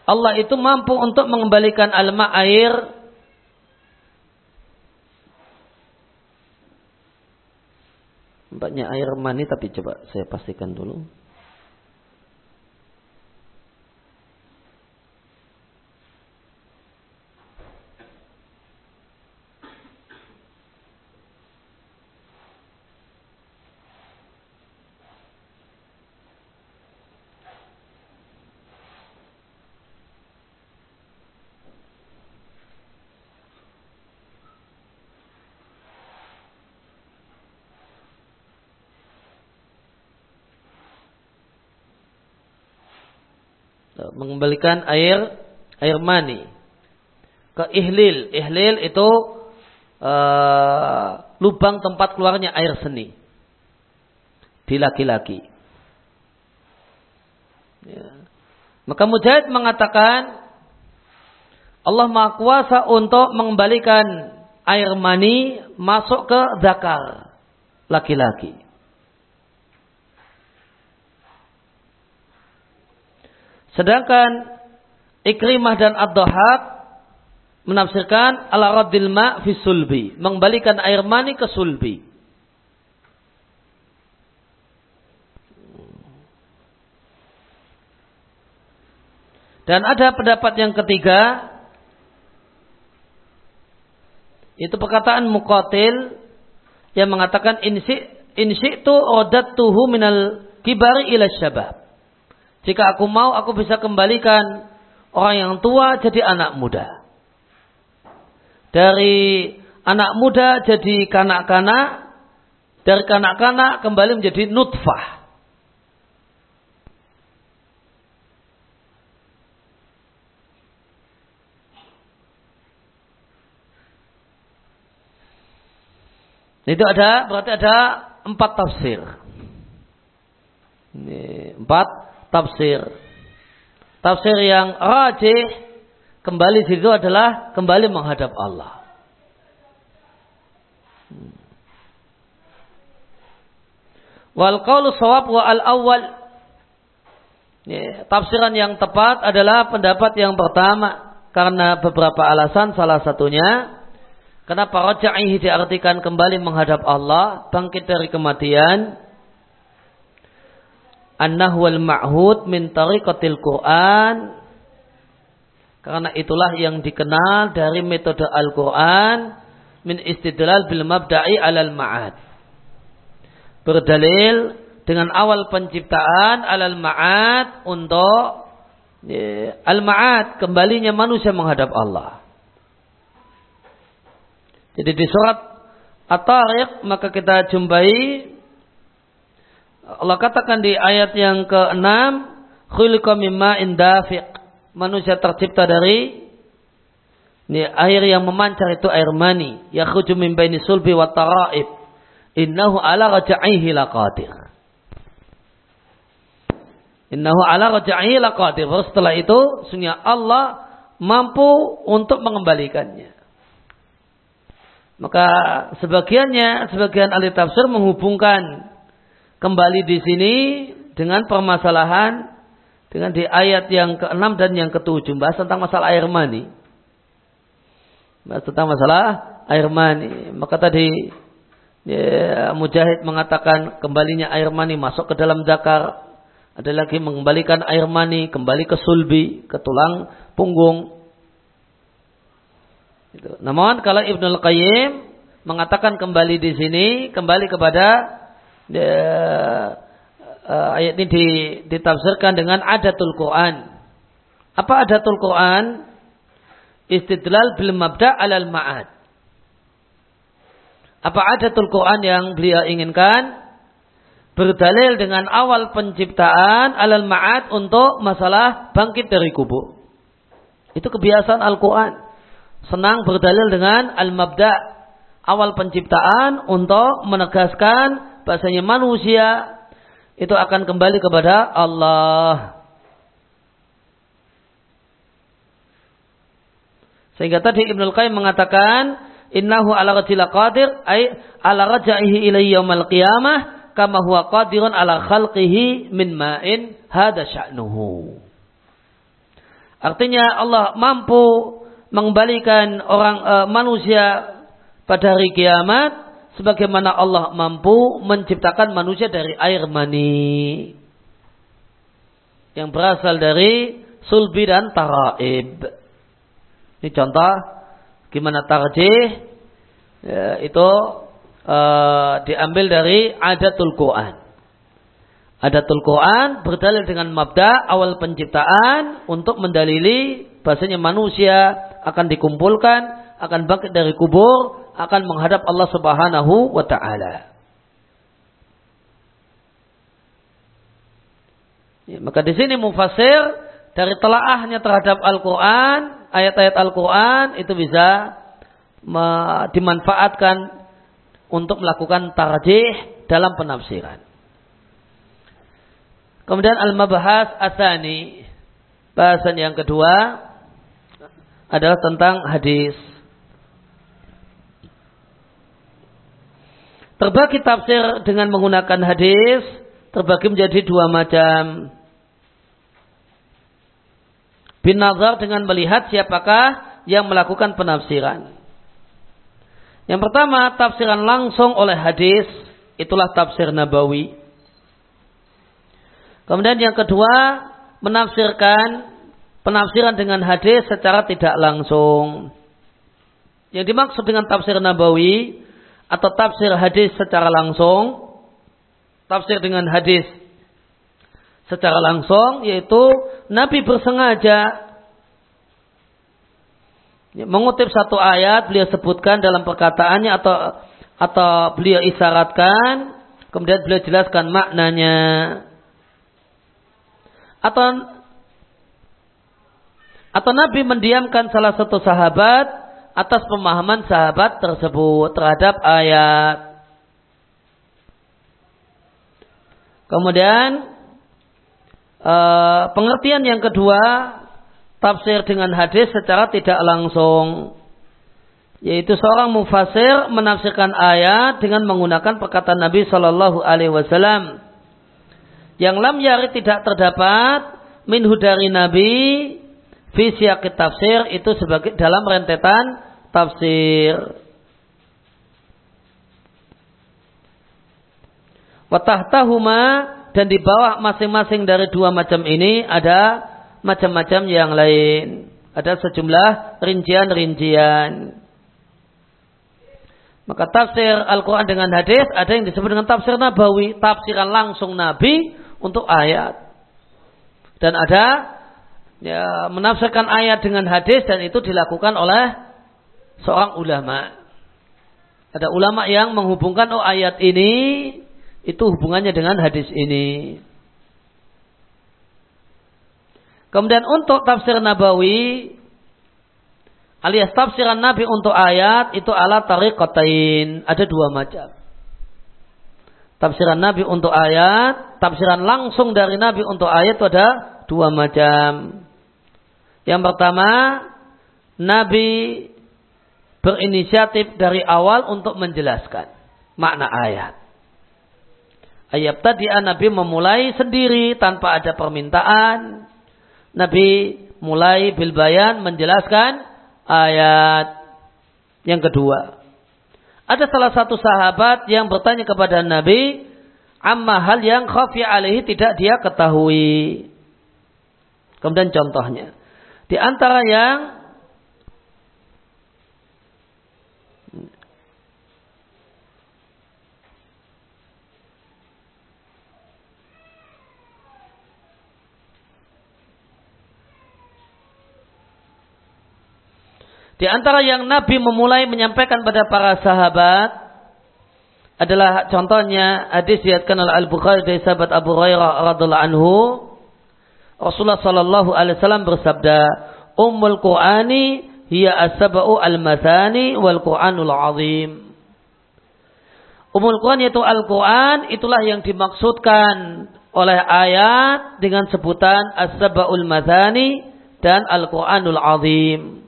Allah itu mampu untuk mengembalikan alma air banyak air mani tapi coba saya pastikan dulu. Mengembalikan air air mani ke ihlil. Ihlil itu uh, lubang tempat keluarnya air seni di laki-laki. Ya. Maka Mujahid mengatakan Allah Maha Kuasa untuk mengembalikan air mani masuk ke zakar laki-laki. Sedangkan Ikrimah dan Ad-Dhahab menafsirkan ala raddil ma fi sulbi, mengembalikan air mani ke sulbi. Dan ada pendapat yang ketiga itu perkataan muqatil yang mengatakan insi insi tuhu minal kibari ila syabab. Jika aku mau, aku bisa kembalikan orang yang tua jadi anak muda. Dari anak muda jadi kanak-kanak, dari kanak-kanak kembali menjadi nutfah. Itu ada berarti ada empat tafsir. Ini empat tafsir. Tafsir yang rajih kembali situ adalah kembali menghadap Allah. Wal qawlu sawab wa al awal. tafsiran yang tepat adalah pendapat yang pertama karena beberapa alasan salah satunya kenapa raja'ihi diartikan kembali menghadap Allah bangkit dari kematian annahu wal ma'hud min tariqatil Quran. Karena itulah yang dikenal dari metode Al-Quran min istidlal bil mabda'i alal ma'ad. Berdalil dengan awal penciptaan alal ma'ad untuk ya, al-ma'ad kembalinya manusia menghadap Allah. Jadi di surat At-Tariq maka kita jumpai Allah katakan di ayat yang ke-6, khuliqa mimma indafiq. Manusia tercipta dari ini air yang memancar itu air mani. Yakhruju min baini sulbi wa tara'ib. Innahu ala rajaihi laqadir. Innahu ala rajaihi laqadir. Baru setelah itu, sungguh Allah mampu untuk mengembalikannya. Maka sebagiannya, sebagian ahli tafsir menghubungkan kembali di sini dengan permasalahan dengan di ayat yang ke-6 dan yang ke-7 bahas tentang masalah air mani. Bahas tentang masalah air mani. Maka tadi ya, Mujahid mengatakan kembalinya air mani masuk ke dalam zakar. Ada lagi mengembalikan air mani kembali ke sulbi, ke tulang punggung. Itu. Namun kalau Ibnul Qayyim mengatakan kembali di sini, kembali kepada ya, uh, ayat ini ditafsirkan dengan adatul Quran. Apa adatul Quran? Istidlal bil mabda alal ma'ad. Apa adatul Quran yang beliau inginkan? Berdalil dengan awal penciptaan alal ma'ad untuk masalah bangkit dari kubur. Itu kebiasaan Al-Quran. Senang berdalil dengan al-mabda. Awal penciptaan untuk menegaskan bahasanya manusia itu akan kembali kepada Allah. Sehingga tadi Ibnu Qayyim mengatakan innahu ala rajila qadir ay ala rajaihi ilaihi yaumal qiyamah kama huwa qadirun ala khalqihi min ma'in hada sya'nuhu. Artinya Allah mampu mengembalikan orang uh, manusia pada hari kiamat sebagaimana Allah mampu menciptakan manusia dari air mani yang berasal dari sulbi dan taraib. Ini contoh gimana tarjih ya, itu uh, diambil dari adatul Quran. Adatul Quran berdalil dengan mabda awal penciptaan untuk mendalili bahasanya manusia akan dikumpulkan, akan bangkit dari kubur akan menghadap Allah Subhanahu wa taala. Ya, maka di sini mufasir dari telaahnya terhadap Al-Quran, ayat-ayat Al-Quran itu bisa dimanfaatkan untuk melakukan tarjih dalam penafsiran. Kemudian al-mabahas asani, bahasan yang kedua adalah tentang hadis. Terbagi tafsir dengan menggunakan hadis terbagi menjadi dua macam. Bin dengan melihat siapakah yang melakukan penafsiran. Yang pertama, tafsiran langsung oleh hadis, itulah tafsir Nabawi. Kemudian yang kedua, menafsirkan penafsiran dengan hadis secara tidak langsung. Yang dimaksud dengan tafsir Nabawi atau tafsir hadis secara langsung, tafsir dengan hadis secara langsung yaitu Nabi bersengaja mengutip satu ayat beliau sebutkan dalam perkataannya atau atau beliau isyaratkan kemudian beliau jelaskan maknanya. Atau atau Nabi mendiamkan salah satu sahabat atas pemahaman sahabat tersebut terhadap ayat. Kemudian uh, pengertian yang kedua tafsir dengan hadis secara tidak langsung yaitu seorang mufasir menafsirkan ayat dengan menggunakan perkataan Nabi Shallallahu Alaihi Wasallam yang lam yari tidak terdapat minhu dari Nabi Fisiakit tafsir itu sebagai dalam rentetan tafsir. Watahtahuma dan di bawah masing-masing dari dua macam ini ada macam-macam yang lain. Ada sejumlah rincian-rincian. Maka tafsir Al-Quran dengan hadis ada yang disebut dengan tafsir Nabawi. Tafsiran langsung Nabi untuk ayat. Dan ada ya, menafsirkan ayat dengan hadis dan itu dilakukan oleh seorang ulama. Ada ulama yang menghubungkan oh ayat ini itu hubungannya dengan hadis ini. Kemudian untuk tafsir Nabawi alias tafsiran Nabi untuk ayat itu ala tariqatain. Ada dua macam. Tafsiran Nabi untuk ayat, tafsiran langsung dari Nabi untuk ayat itu ada dua macam. Yang pertama, Nabi berinisiatif dari awal untuk menjelaskan makna ayat. Ayat tadi Nabi memulai sendiri tanpa ada permintaan. Nabi mulai bilbayan menjelaskan ayat yang kedua. Ada salah satu sahabat yang bertanya kepada Nabi, amma hal yang khafi alaihi tidak dia ketahui. Kemudian contohnya. Di antara yang Di antara yang Nabi memulai menyampaikan pada para sahabat adalah contohnya hadis diatkan oleh Al-Bukhari dari sahabat Abu Hurairah radhiallahu anhu. Rasulullah sallallahu alaihi wasallam bersabda, "Ummul Qur'ani hiya as-sab'u al-mathani wal Qur'anul 'azim." Ummul Quran yaitu Al-Quran itulah yang dimaksudkan oleh ayat dengan sebutan as-sab'ul mathani dan Al-Quranul 'azim.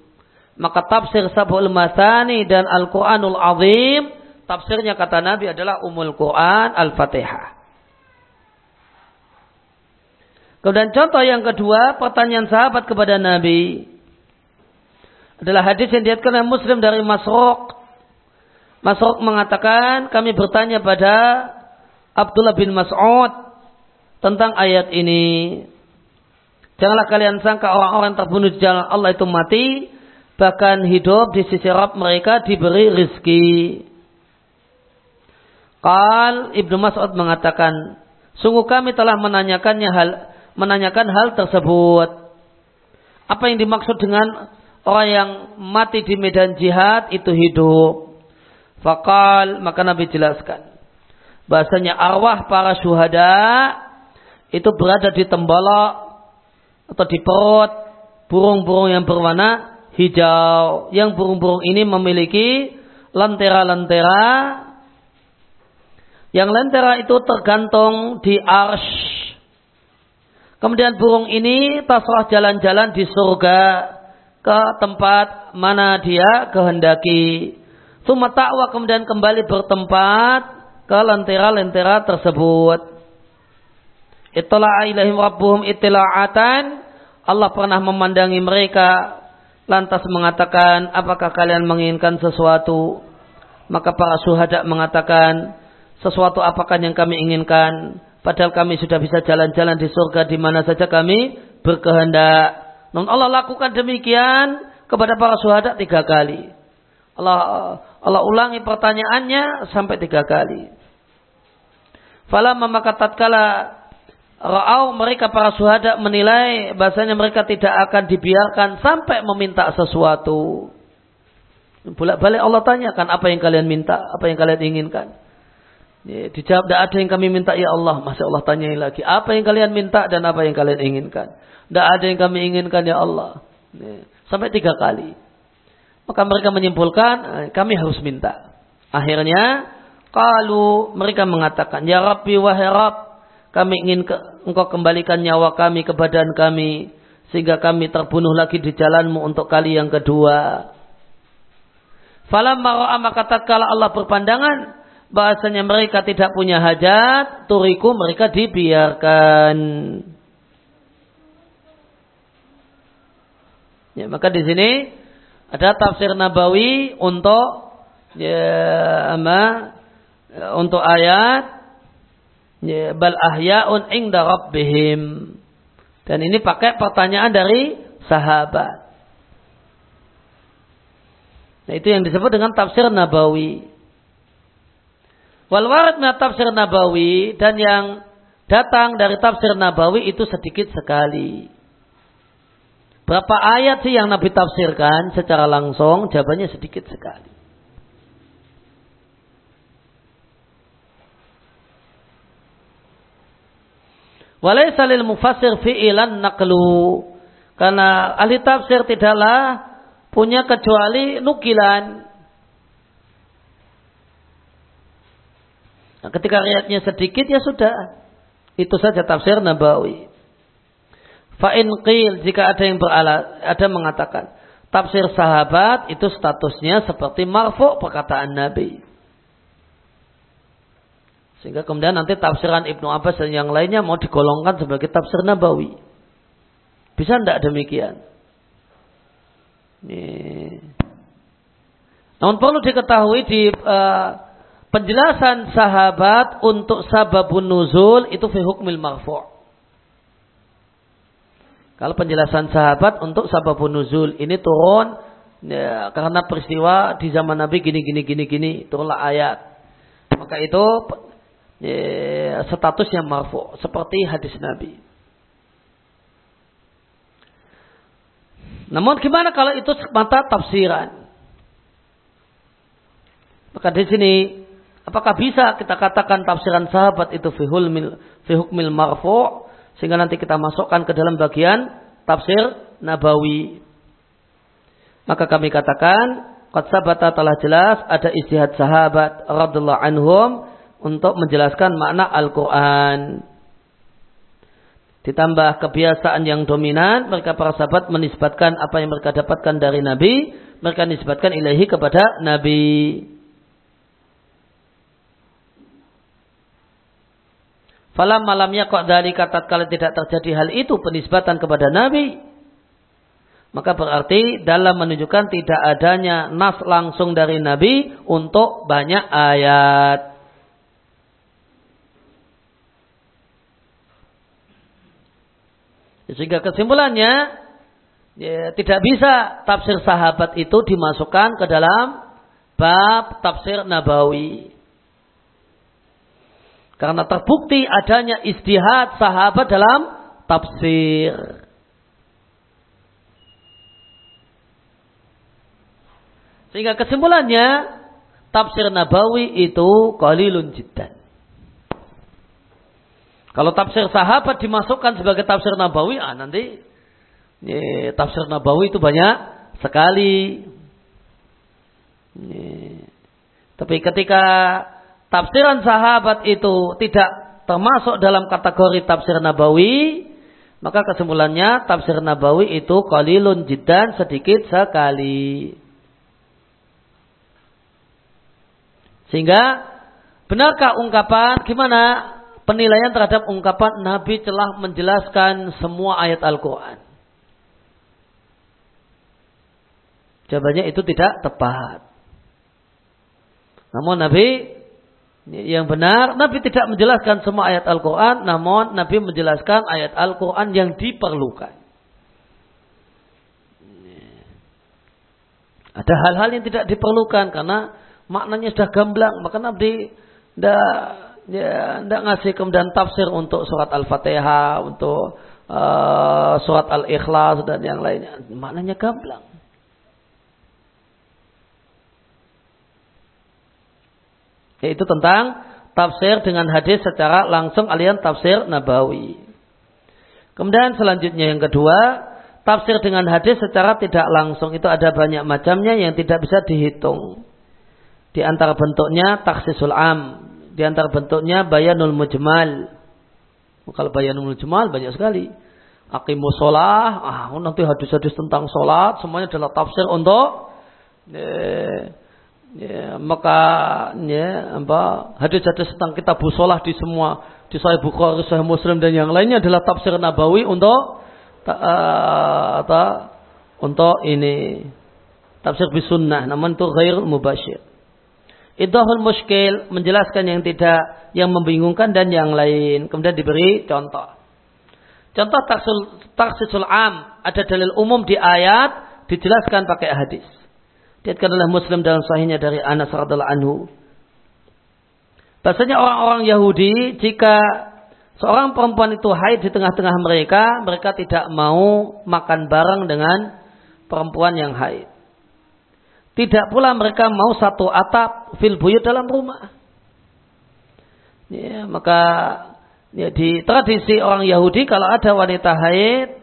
Maka tafsir Sab'ul Masani dan Al-Quranul Azim, tafsirnya kata Nabi adalah Umul Quran Al-Fatihah. Kemudian contoh yang kedua, pertanyaan sahabat kepada Nabi adalah hadis yang diatkan oleh Muslim dari Masruq. Masruq mengatakan, kami bertanya pada Abdullah bin Mas'ud tentang ayat ini. Janganlah kalian sangka orang-orang terbunuh di jalan Allah itu mati bahkan hidup di sisi Rabb mereka diberi rizki. Qal Ibnu Mas'ud mengatakan, sungguh kami telah menanyakannya hal menanyakan hal tersebut. Apa yang dimaksud dengan orang yang mati di medan jihad itu hidup? Fakal maka Nabi jelaskan bahasanya arwah para syuhada itu berada di tembalak atau di perut burung-burung yang berwarna hijau. Yang burung-burung ini memiliki lentera-lentera. Yang lentera itu tergantung di arsh. Kemudian burung ini tasrah jalan-jalan di surga ke tempat mana dia kehendaki. Suma takwa kemudian kembali bertempat ke lentera-lentera tersebut. Itulah ilahim rabbuhum itila'atan. Allah pernah memandangi mereka lantas mengatakan, apakah kalian menginginkan sesuatu? Maka para suhada mengatakan, sesuatu apakah yang kami inginkan? Padahal kami sudah bisa jalan-jalan di surga di mana saja kami berkehendak. Non Allah lakukan demikian kepada para suhada tiga kali. Allah Allah ulangi pertanyaannya sampai tiga kali. Fala maka tatkala Ra'au mereka para suhada menilai bahasanya mereka tidak akan dibiarkan sampai meminta sesuatu. Bolak-balik Allah tanyakan apa yang kalian minta, apa yang kalian inginkan. Ya, dijawab tidak ada yang kami minta ya Allah. Masya Allah tanyai lagi. Apa yang kalian minta dan apa yang kalian inginkan. Tidak ada yang kami inginkan ya Allah. Ya, sampai tiga kali. Maka mereka menyimpulkan eh, kami harus minta. Akhirnya kalau mereka mengatakan ya Rabbi wahai Rabb kami ingin ke, engkau kembalikan nyawa kami ke badan kami. Sehingga kami terbunuh lagi di jalanmu untuk kali yang kedua. Falamma ra'a maka tatkala Allah berpandangan bahasanya mereka tidak punya hajat, turiku mereka dibiarkan. Ya, maka di sini ada tafsir Nabawi untuk ya, ama, untuk ayat Ya, bal ahya'un inda rabbihim. Dan ini pakai pertanyaan dari sahabat. Nah, itu yang disebut dengan tafsir Nabawi. Wal warid tafsir Nabawi dan yang datang dari tafsir Nabawi itu sedikit sekali. Berapa ayat sih yang Nabi tafsirkan secara langsung? Jawabannya sedikit sekali. Walaysa lil mufassir fi'ilan naqlu. Karena ahli tafsir tidaklah punya kecuali nukilan. Nah, ketika riatnya sedikit ya sudah. Itu saja tafsir Nabawi. Fa'in qil jika ada yang berala, ada mengatakan tafsir sahabat itu statusnya seperti marfu perkataan Nabi. Sehingga kemudian nanti tafsiran Ibnu Abbas dan yang lainnya mau digolongkan sebagai tafsir Nabawi. Bisa tidak demikian? Ini. Namun perlu diketahui di uh, penjelasan sahabat untuk sababun nuzul itu fi hukmil marfu'. Kalau penjelasan sahabat untuk sababun nuzul ini turun ya, karena peristiwa di zaman Nabi gini gini gini gini turunlah ayat. Maka itu ya, statusnya marfu seperti hadis Nabi. Namun gimana kalau itu mata tafsiran? Maka di sini apakah bisa kita katakan tafsiran sahabat itu fihul mil, fihukmil marfu sehingga nanti kita masukkan ke dalam bagian tafsir nabawi. Maka kami katakan Qad sabata telah jelas ada istihad sahabat radhiyallahu anhum untuk menjelaskan makna Al-Quran. Ditambah kebiasaan yang dominan, mereka para sahabat menisbatkan apa yang mereka dapatkan dari Nabi, mereka nisbatkan ilahi kepada Nabi. Falam malamnya kok dari kata kala tidak terjadi hal itu penisbatan kepada Nabi. Maka berarti dalam menunjukkan tidak adanya nas langsung dari Nabi untuk banyak ayat. Sehingga kesimpulannya ya, tidak bisa tafsir sahabat itu dimasukkan ke dalam bab tafsir nabawi. Karena terbukti adanya istihad sahabat dalam tafsir. Sehingga kesimpulannya tafsir nabawi itu qalilun jiddan. Kalau tafsir sahabat dimasukkan sebagai tafsir nabawi, ah nanti ya, tafsir nabawi itu banyak sekali. Ya. Tapi ketika tafsiran sahabat itu tidak termasuk dalam kategori tafsir nabawi, maka kesimpulannya tafsir nabawi itu qalilun jiddan sedikit sekali. Sehingga benarkah ungkapan gimana penilaian terhadap ungkapan Nabi telah menjelaskan semua ayat Al-Quran. Jawabannya itu tidak tepat. Namun Nabi yang benar, Nabi tidak menjelaskan semua ayat Al-Quran, namun Nabi menjelaskan ayat Al-Quran yang diperlukan. Ada hal-hal yang tidak diperlukan karena maknanya sudah gamblang, maka Nabi tidak ya tidak ngasih kemudian tafsir untuk surat Al-Fatihah, untuk uh, surat Al-Ikhlas dan yang lainnya. Maknanya gamblang. Yaitu tentang tafsir dengan hadis secara langsung alian tafsir nabawi. Kemudian selanjutnya yang kedua, tafsir dengan hadis secara tidak langsung itu ada banyak macamnya yang tidak bisa dihitung. Di antara bentuknya taksisul am, di antara bentuknya bayanul mujmal. Kalau bayanul mujmal banyak sekali. Aqimus sholah, ah, nanti hadis-hadis tentang sholat, semuanya adalah tafsir untuk eh, ya, maka ya, apa hadis-hadis tentang kita sholah di semua di Sahih Bukhari, Sahih Muslim dan yang lainnya adalah tafsir Nabawi untuk ta, uh, ta, untuk ini tafsir bisunnah, namun itu ghair mubashir. Idahul muskil menjelaskan yang tidak yang membingungkan dan yang lain. Kemudian diberi contoh. Contoh taksul, taksisul am ada dalil umum di ayat dijelaskan pakai hadis. Diatkan oleh Muslim dalam sahihnya dari Anas radhiallahu anhu. Bahasanya orang-orang Yahudi jika seorang perempuan itu haid di tengah-tengah mereka, mereka tidak mau makan bareng dengan perempuan yang haid. Tidak pula mereka mau satu atap fil buyut dalam rumah. Ya, maka Ya, di tradisi orang Yahudi kalau ada wanita haid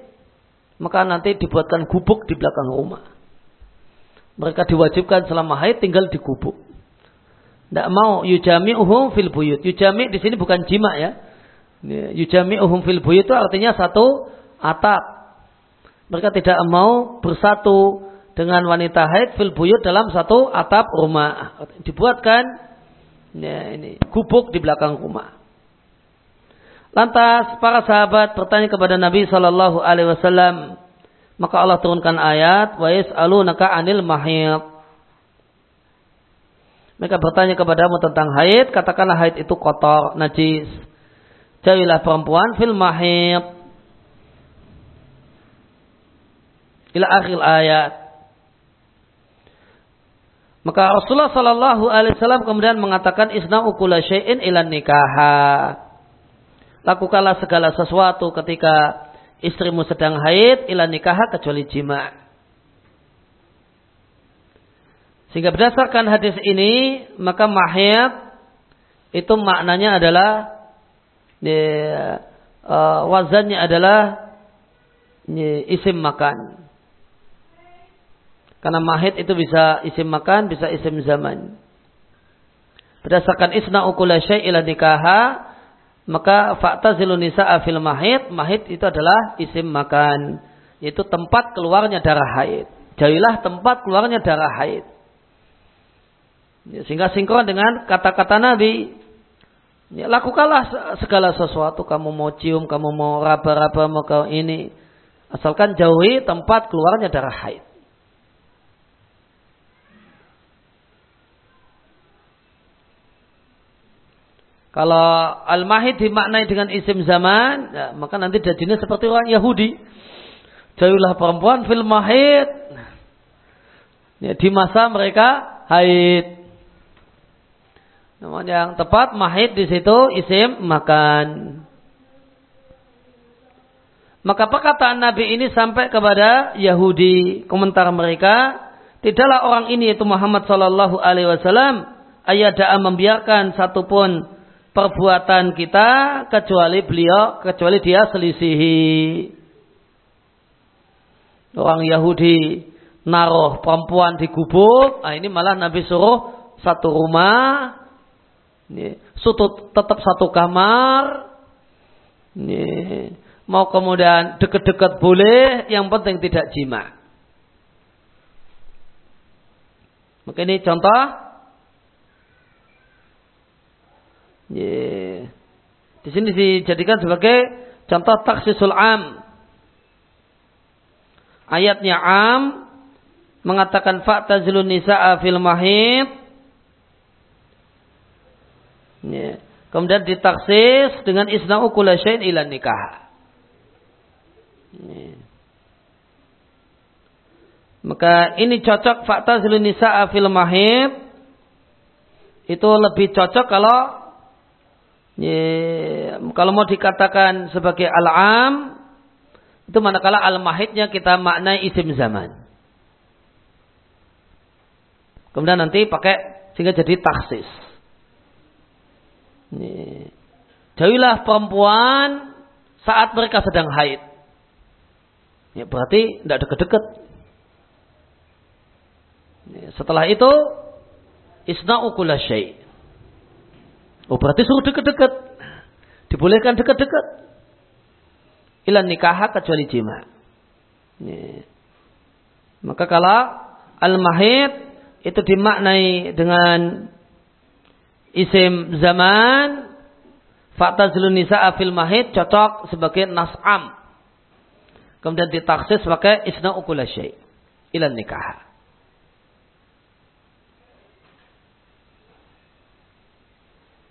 maka nanti dibuatkan gubuk di belakang rumah. Mereka diwajibkan selama haid tinggal di gubuk. Tidak mau yujami uhum fil buyut. Yujami di sini bukan jima ya. ya yujami uhum fil buyut itu artinya satu atap. Mereka tidak mau bersatu dengan wanita haid fil buyut dalam satu atap rumah. Dibuatkan ya, ini gubuk di belakang rumah. Lantas para sahabat bertanya kepada Nabi Shallallahu Alaihi Wasallam, maka Allah turunkan ayat, wa naka anil mahid. Mereka bertanya kepadamu tentang haid, katakanlah haid itu kotor, najis. Jauhilah perempuan fil mahid. Ila akhir ayat. Maka Rasulullah Shallallahu Alaihi Wasallam kemudian mengatakan isna ukula syai'in ilan nikah lakukanlah segala sesuatu ketika istrimu sedang haid ila nikah kecuali jima. Sehingga berdasarkan hadis ini maka mahid itu maknanya adalah ya, uh, wazannya adalah ya, isim makan. Karena mahid itu bisa isim makan, bisa isim zaman. Berdasarkan isna ukula syai' ila nikaha maka fakta zilunisa fil mahid, mahid itu adalah isim makan, yaitu tempat keluarnya darah haid. Jauhilah tempat keluarnya darah haid. Ya, sehingga sinkron dengan kata-kata Nabi. Ya, lakukanlah segala sesuatu. Kamu mau cium, kamu mau raba-raba, mau kau ini. Asalkan jauhi tempat keluarnya darah haid. Kalau al-mahid dimaknai dengan isim zaman, ya, maka nanti jadinya seperti orang Yahudi. Jauhlah perempuan fil mahid. Ya, di masa mereka haid. Namun yang tepat mahid di situ isim makan. Maka perkataan Nabi ini sampai kepada Yahudi. Komentar mereka, tidaklah orang ini itu Muhammad Sallallahu Alaihi Wasallam ayat membiarkan satupun perbuatan kita kecuali beliau kecuali dia selisihi. Orang Yahudi naruh perempuan di gubuk nah ini malah Nabi suruh satu rumah satu, tetap satu kamar mau kemudian deket-deket boleh yang penting tidak jima. Maka ini contoh Yeah. Di sini dijadikan sebagai contoh taksisul am. Ayatnya am mengatakan fa'tazilun nisa'a fil mahid. Yeah. Kemudian ditaksis dengan isna'u kula syai'in ila nikah. Yeah. Maka ini cocok fa'tazilun nisa'a fil mahid. Itu lebih cocok kalau Ya, kalau mau dikatakan sebagai al-am, itu manakala al-mahidnya kita maknai isim zaman. Kemudian nanti pakai sehingga jadi taksis. Jauhilah perempuan saat mereka sedang haid. Ya, berarti tidak deket-deket. Setelah itu isna'u kula syai'. Oh berarti suruh dekat-dekat. Dibolehkan dekat-dekat. Ilan nikah kecuali jima. Ini. Maka kalau al-mahid itu dimaknai dengan isim zaman Fa'tazilun nisa'a fil mahid cocok sebagai nas'am. Kemudian ditaksis sebagai isna ukula syai' ilan nikah.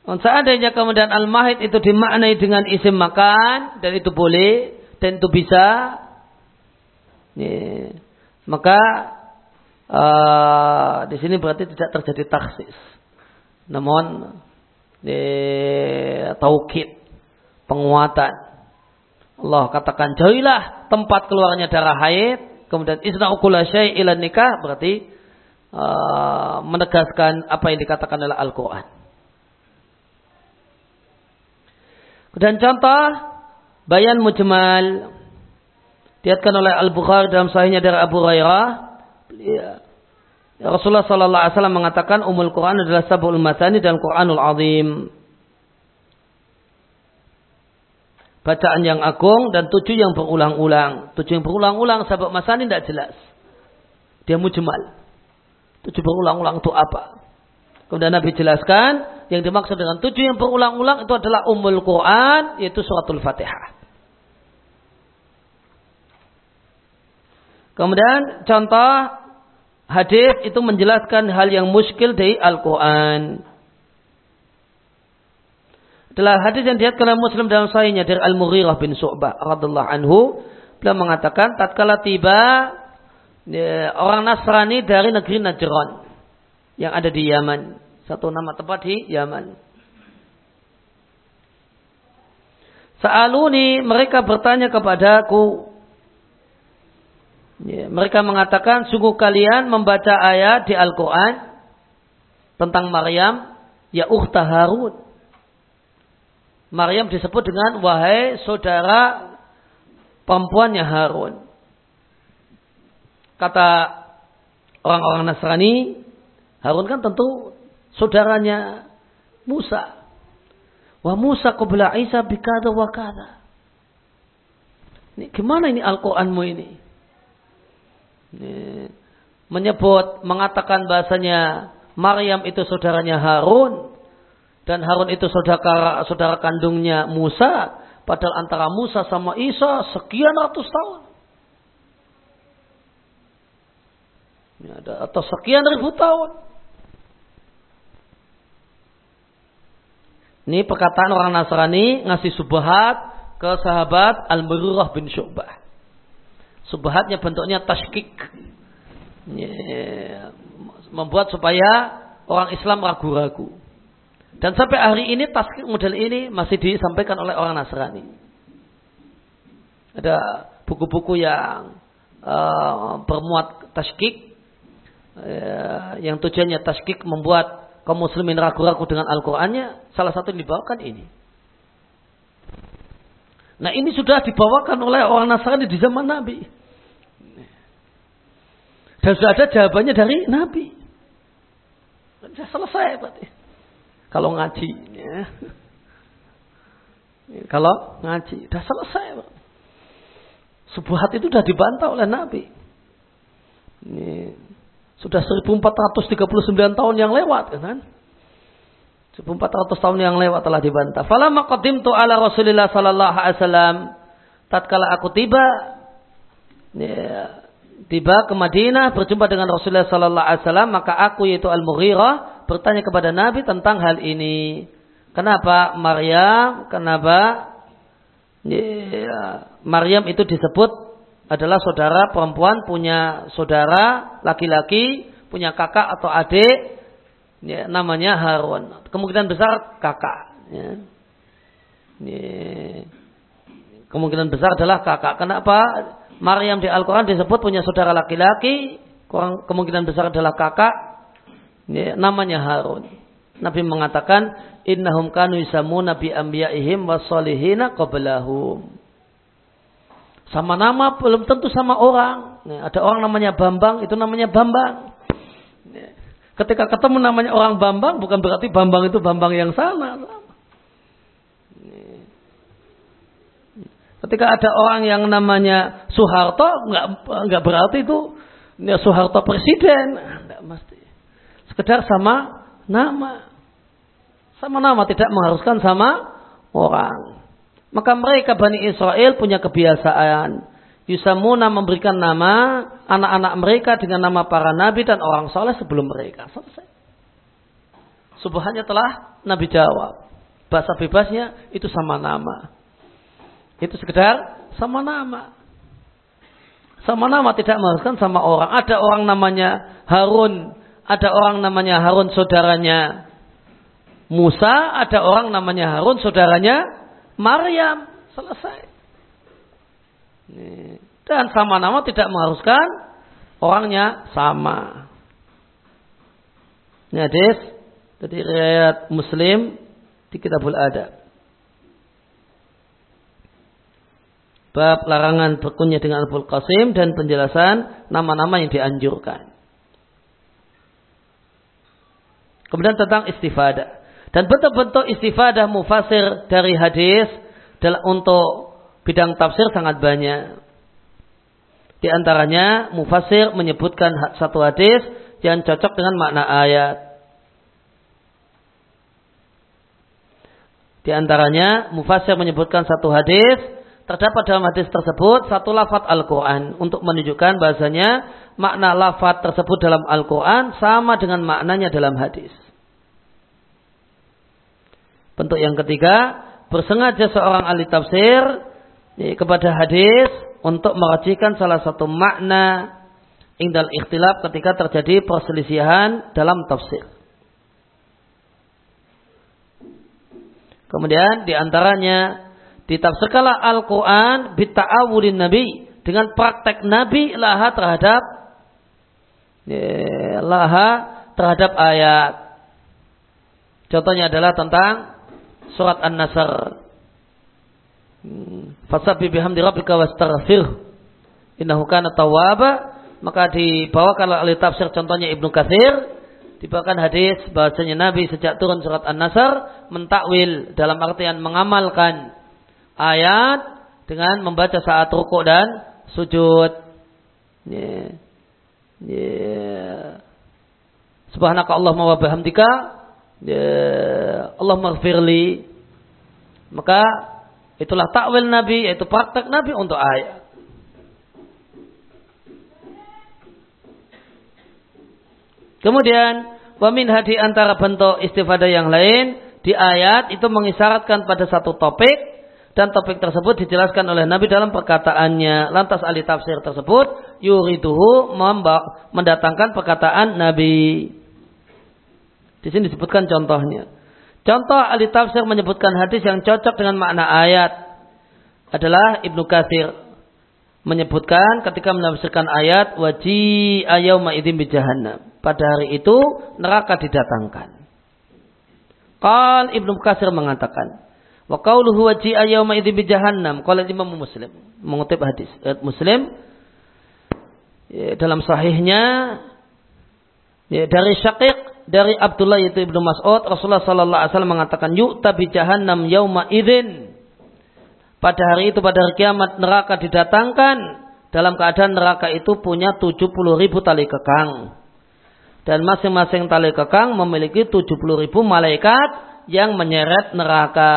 Seandainya kemudian al-mahid itu dimaknai dengan isim makan dan itu boleh dan itu bisa, ya, maka uh, di sini berarti tidak terjadi taksis. Namun ya, penguatan. Allah katakan jauhilah tempat keluarnya darah haid, kemudian isna ukula syai' ila nikah berarti uh, menegaskan apa yang dikatakan oleh Al-Qur'an. Dan contoh bayan mujmal diatkan oleh Al-Bukhari dalam sahihnya dari Abu Hurairah Rasulullah sallallahu alaihi wasallam mengatakan umul Quran adalah sabul matani dan Quranul azim. Bacaan yang agung dan tujuh yang berulang-ulang. Tujuh yang berulang-ulang sabuk masani tidak jelas. Dia mujmal. Tujuh berulang-ulang itu apa? Kemudian Nabi jelaskan yang dimaksud dengan tujuh yang berulang-ulang itu adalah umul Quran yaitu suratul Fatihah. Kemudian contoh hadis itu menjelaskan hal yang muskil dari Al-Quran. Adalah hadis yang dilihat oleh Muslim dalam sahihnya dari Al-Mughirah bin Su'bah radhiallahu anhu. Beliau mengatakan tatkala tiba ya, orang Nasrani dari negeri Najran yang ada di Yaman. Satu nama tempat di Yaman. Sa'aluni mereka bertanya kepadaku Ya, mereka mengatakan sungguh kalian membaca ayat di Al-Quran tentang Maryam, ya ukhta Harun. Maryam disebut dengan wahai saudara perempuannya Harun. Kata orang-orang Nasrani, Harun kan tentu saudaranya Musa. Wa Musa qabla Isa bikada wa kada. Ini gimana ini Al-Qur'anmu ini? menyebut mengatakan bahasanya Maryam itu saudaranya Harun dan Harun itu saudara saudara kandungnya Musa padahal antara Musa sama Isa sekian ratus tahun ya, ada atau sekian ribu tahun ini perkataan orang Nasrani ngasih subhat ke sahabat Al-Murrah bin Syu'bah Subhatnya bentuknya tashkik. Membuat supaya orang Islam ragu-ragu. Dan sampai hari ini tashkik model ini masih disampaikan oleh orang Nasrani. Ada buku-buku yang uh, bermuat tashkik. Uh, yang tujuannya tashkik membuat kaum muslimin ragu-ragu dengan Al-Qur'annya. Salah satu yang dibawakan ini. Nah ini sudah dibawakan oleh orang Nasrani di zaman Nabi. Dan sudah ada jawabannya dari Nabi. Sudah selesai berarti. Kalau ngaji. Ya. Kalau ngaji. Sudah selesai. Sebuah hati itu sudah dibantah oleh Nabi. Ini sudah 1439 tahun yang lewat kan. 1400 tahun yang lewat telah dibantah. Falamma qadimtu ala Rasulillah sallallahu alaihi wasallam tatkala aku tiba ya, tiba ke Madinah berjumpa dengan Rasulullah sallallahu alaihi wasallam maka aku yaitu Al-Mughirah bertanya kepada Nabi tentang hal ini. Kenapa Maryam? Kenapa ya, Maryam itu disebut adalah saudara perempuan punya saudara laki-laki punya kakak atau adik ya, namanya Harun. Kemungkinan besar kakak. Ya. Ya. Kemungkinan besar adalah kakak. Kenapa Maryam di Al-Quran disebut punya saudara laki-laki? Kemungkinan besar adalah kakak. Ya, namanya Harun. Nabi mengatakan, Innahum kanu isamu nabi ambiyaihim wasolihina qablahum. Sama nama belum tentu sama orang. Ada orang namanya Bambang, itu namanya Bambang. Ketika ketemu namanya orang Bambang, bukan berarti Bambang itu Bambang yang sama. Ketika ada orang yang namanya Soeharto, nggak nggak berarti itu ya Soeharto presiden, nggak mesti. Sekedar sama nama, sama nama tidak mengharuskan sama orang. Maka mereka Bani Israel punya kebiasaan Yusamuna memberikan nama anak-anak mereka dengan nama para nabi dan orang soleh sebelum mereka. Selesai. Subhannya telah Nabi jawab. Bahasa bebasnya itu sama nama. Itu sekedar sama nama. Sama nama tidak mengharuskan sama orang. Ada orang namanya Harun. Ada orang namanya Harun saudaranya Musa. Ada orang namanya Harun saudaranya Maryam. Selesai. Dan sama nama tidak mengharuskan orangnya sama. Ini hadis dari riwayat Muslim di Kitabul Adab. Bab larangan berkunyah dengan Abul Qasim dan penjelasan nama-nama yang dianjurkan. Kemudian tentang istifadah. Dan bentuk-bentuk istifadah mufasir dari hadis adalah untuk bidang tafsir sangat banyak. Di antaranya mufasir menyebutkan satu hadis yang cocok dengan makna ayat. Di antaranya mufasir menyebutkan satu hadis terdapat dalam hadis tersebut satu lafat Al-Quran untuk menunjukkan bahasanya makna lafat tersebut dalam Al-Quran sama dengan maknanya dalam hadis. Bentuk yang ketiga, bersengaja seorang ahli tafsir kepada hadis untuk merajikan salah satu makna indal ikhtilaf ketika terjadi perselisihan dalam tafsir. Kemudian di antaranya ditafsirkanlah Al-Quran bita'awulin Nabi dengan praktek Nabi laha terhadap ya, laha terhadap ayat. Contohnya adalah tentang surat An-Nasr. Hmm, Fasabbih bihamdi rabbika wastaghfir. Innahu kana tawwaba. Maka dibawakan oleh tafsir contohnya Ibnu Katsir dibawakan hadis bahasanya Nabi sejak turun surat An-Nasr mentakwil dalam artian mengamalkan ayat dengan membaca saat rukuk dan sujud. Yeah. Yeah. Subhanaka Allah wa bihamdika. Yeah. Allah maghfirli. Maka itulah takwil Nabi, yaitu praktek Nabi untuk ayat. Kemudian, wamin hadi antara bentuk istifadah yang lain di ayat itu mengisyaratkan pada satu topik dan topik tersebut dijelaskan oleh Nabi dalam perkataannya. Lantas ahli tafsir tersebut yuriduhu mendatangkan perkataan Nabi. Di sini disebutkan contohnya. Contoh ahli tafsir menyebutkan hadis yang cocok dengan makna ayat adalah Ibnu Katsir menyebutkan ketika menafsirkan ayat waji ayauma idzin bi jahannam. Pada hari itu neraka didatangkan. Qal Ibnu Katsir mengatakan, Wa qauluhu waji'a yawma idzi bi jahannam. Qala Imam Muslim mengutip hadis ayat Muslim ya, dalam sahihnya ya, dari Syaqiq dari Abdullah yaitu Ibnu Mas'ud Rasulullah sallallahu alaihi wasallam mengatakan yu'ta bi jahannam yauma idzin. Pada hari itu pada hari kiamat neraka didatangkan dalam keadaan neraka itu punya 70 ribu tali kekang. Dan masing-masing tali kekang memiliki 70 ribu malaikat yang menyeret neraka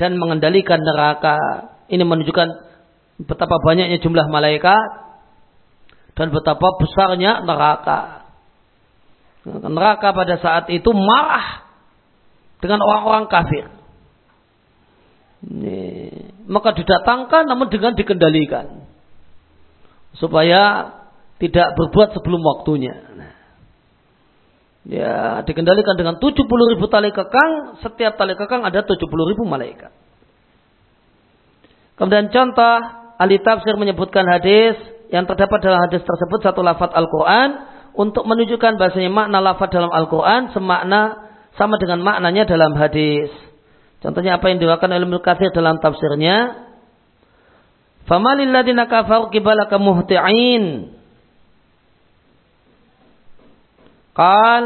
dan mengendalikan neraka. Ini menunjukkan betapa banyaknya jumlah malaikat dan betapa besarnya neraka. Neraka pada saat itu marah dengan orang-orang kafir. Maka didatangkan namun dengan dikendalikan. Supaya tidak berbuat sebelum waktunya. Ya, dikendalikan dengan 70 ribu tali kekang. Setiap tali kekang ada 70 ribu malaikat. Kemudian contoh, ahli tafsir menyebutkan hadis yang terdapat dalam hadis tersebut satu lafaz Al-Quran untuk menunjukkan bahasanya makna lafaz dalam Al-Quran semakna sama dengan maknanya dalam hadis. Contohnya apa yang diwakilkan oleh Mukathir dalam tafsirnya. Famalil ladina kafaru kibalaka muhti'in. Qal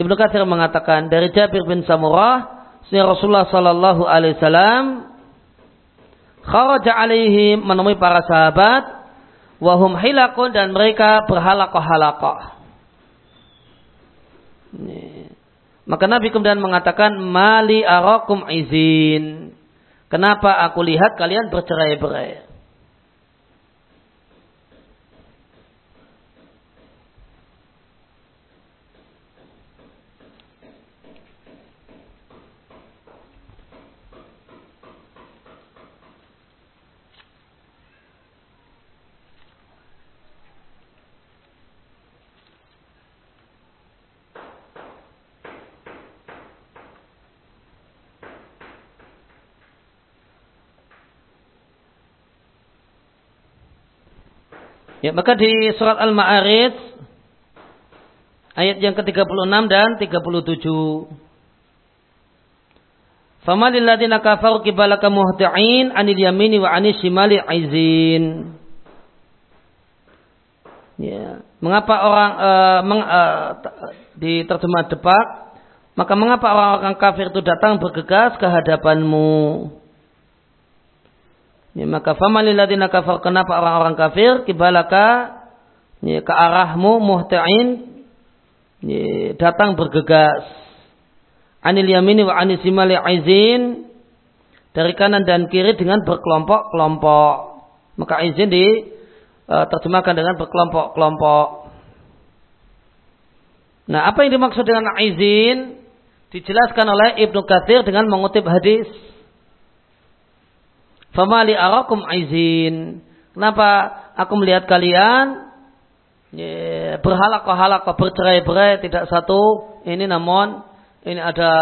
Ibnu Katsir mengatakan dari Jabir bin Samurah, Sehingga Rasulullah sallallahu alaihi wasallam kharaja alaihim menemui para sahabat wahum hilakun dan mereka berhalakoh-halakoh. Maka Nabi kemudian mengatakan mali arakum izin. Kenapa aku lihat kalian bercerai-berai? Ya, maka di surat Al-Ma'arij ayat yang ke-36 dan 37 Famalil ladina kafaru kibalaka muhti'in anil yamini wa anil shimali izin. Ya. Mengapa orang uh, meng, uh, di terjemah depak maka mengapa orang-orang kafir itu datang bergegas ke hadapanmu? Ya, maka famalil ladina kafar kenapa orang-orang kafir kibalaka ya, ke arahmu muhti'in ya, datang bergegas anil yamini wa anil simali izin dari kanan dan kiri dengan berkelompok-kelompok. Maka izin di uh, terjemahkan dengan berkelompok-kelompok. Nah, apa yang dimaksud dengan izin dijelaskan oleh Ibnu Katsir dengan mengutip hadis. Famali arakum izin. Kenapa aku melihat kalian ya, berhalakoh-halakoh bercerai-berai tidak satu ini namun ini ada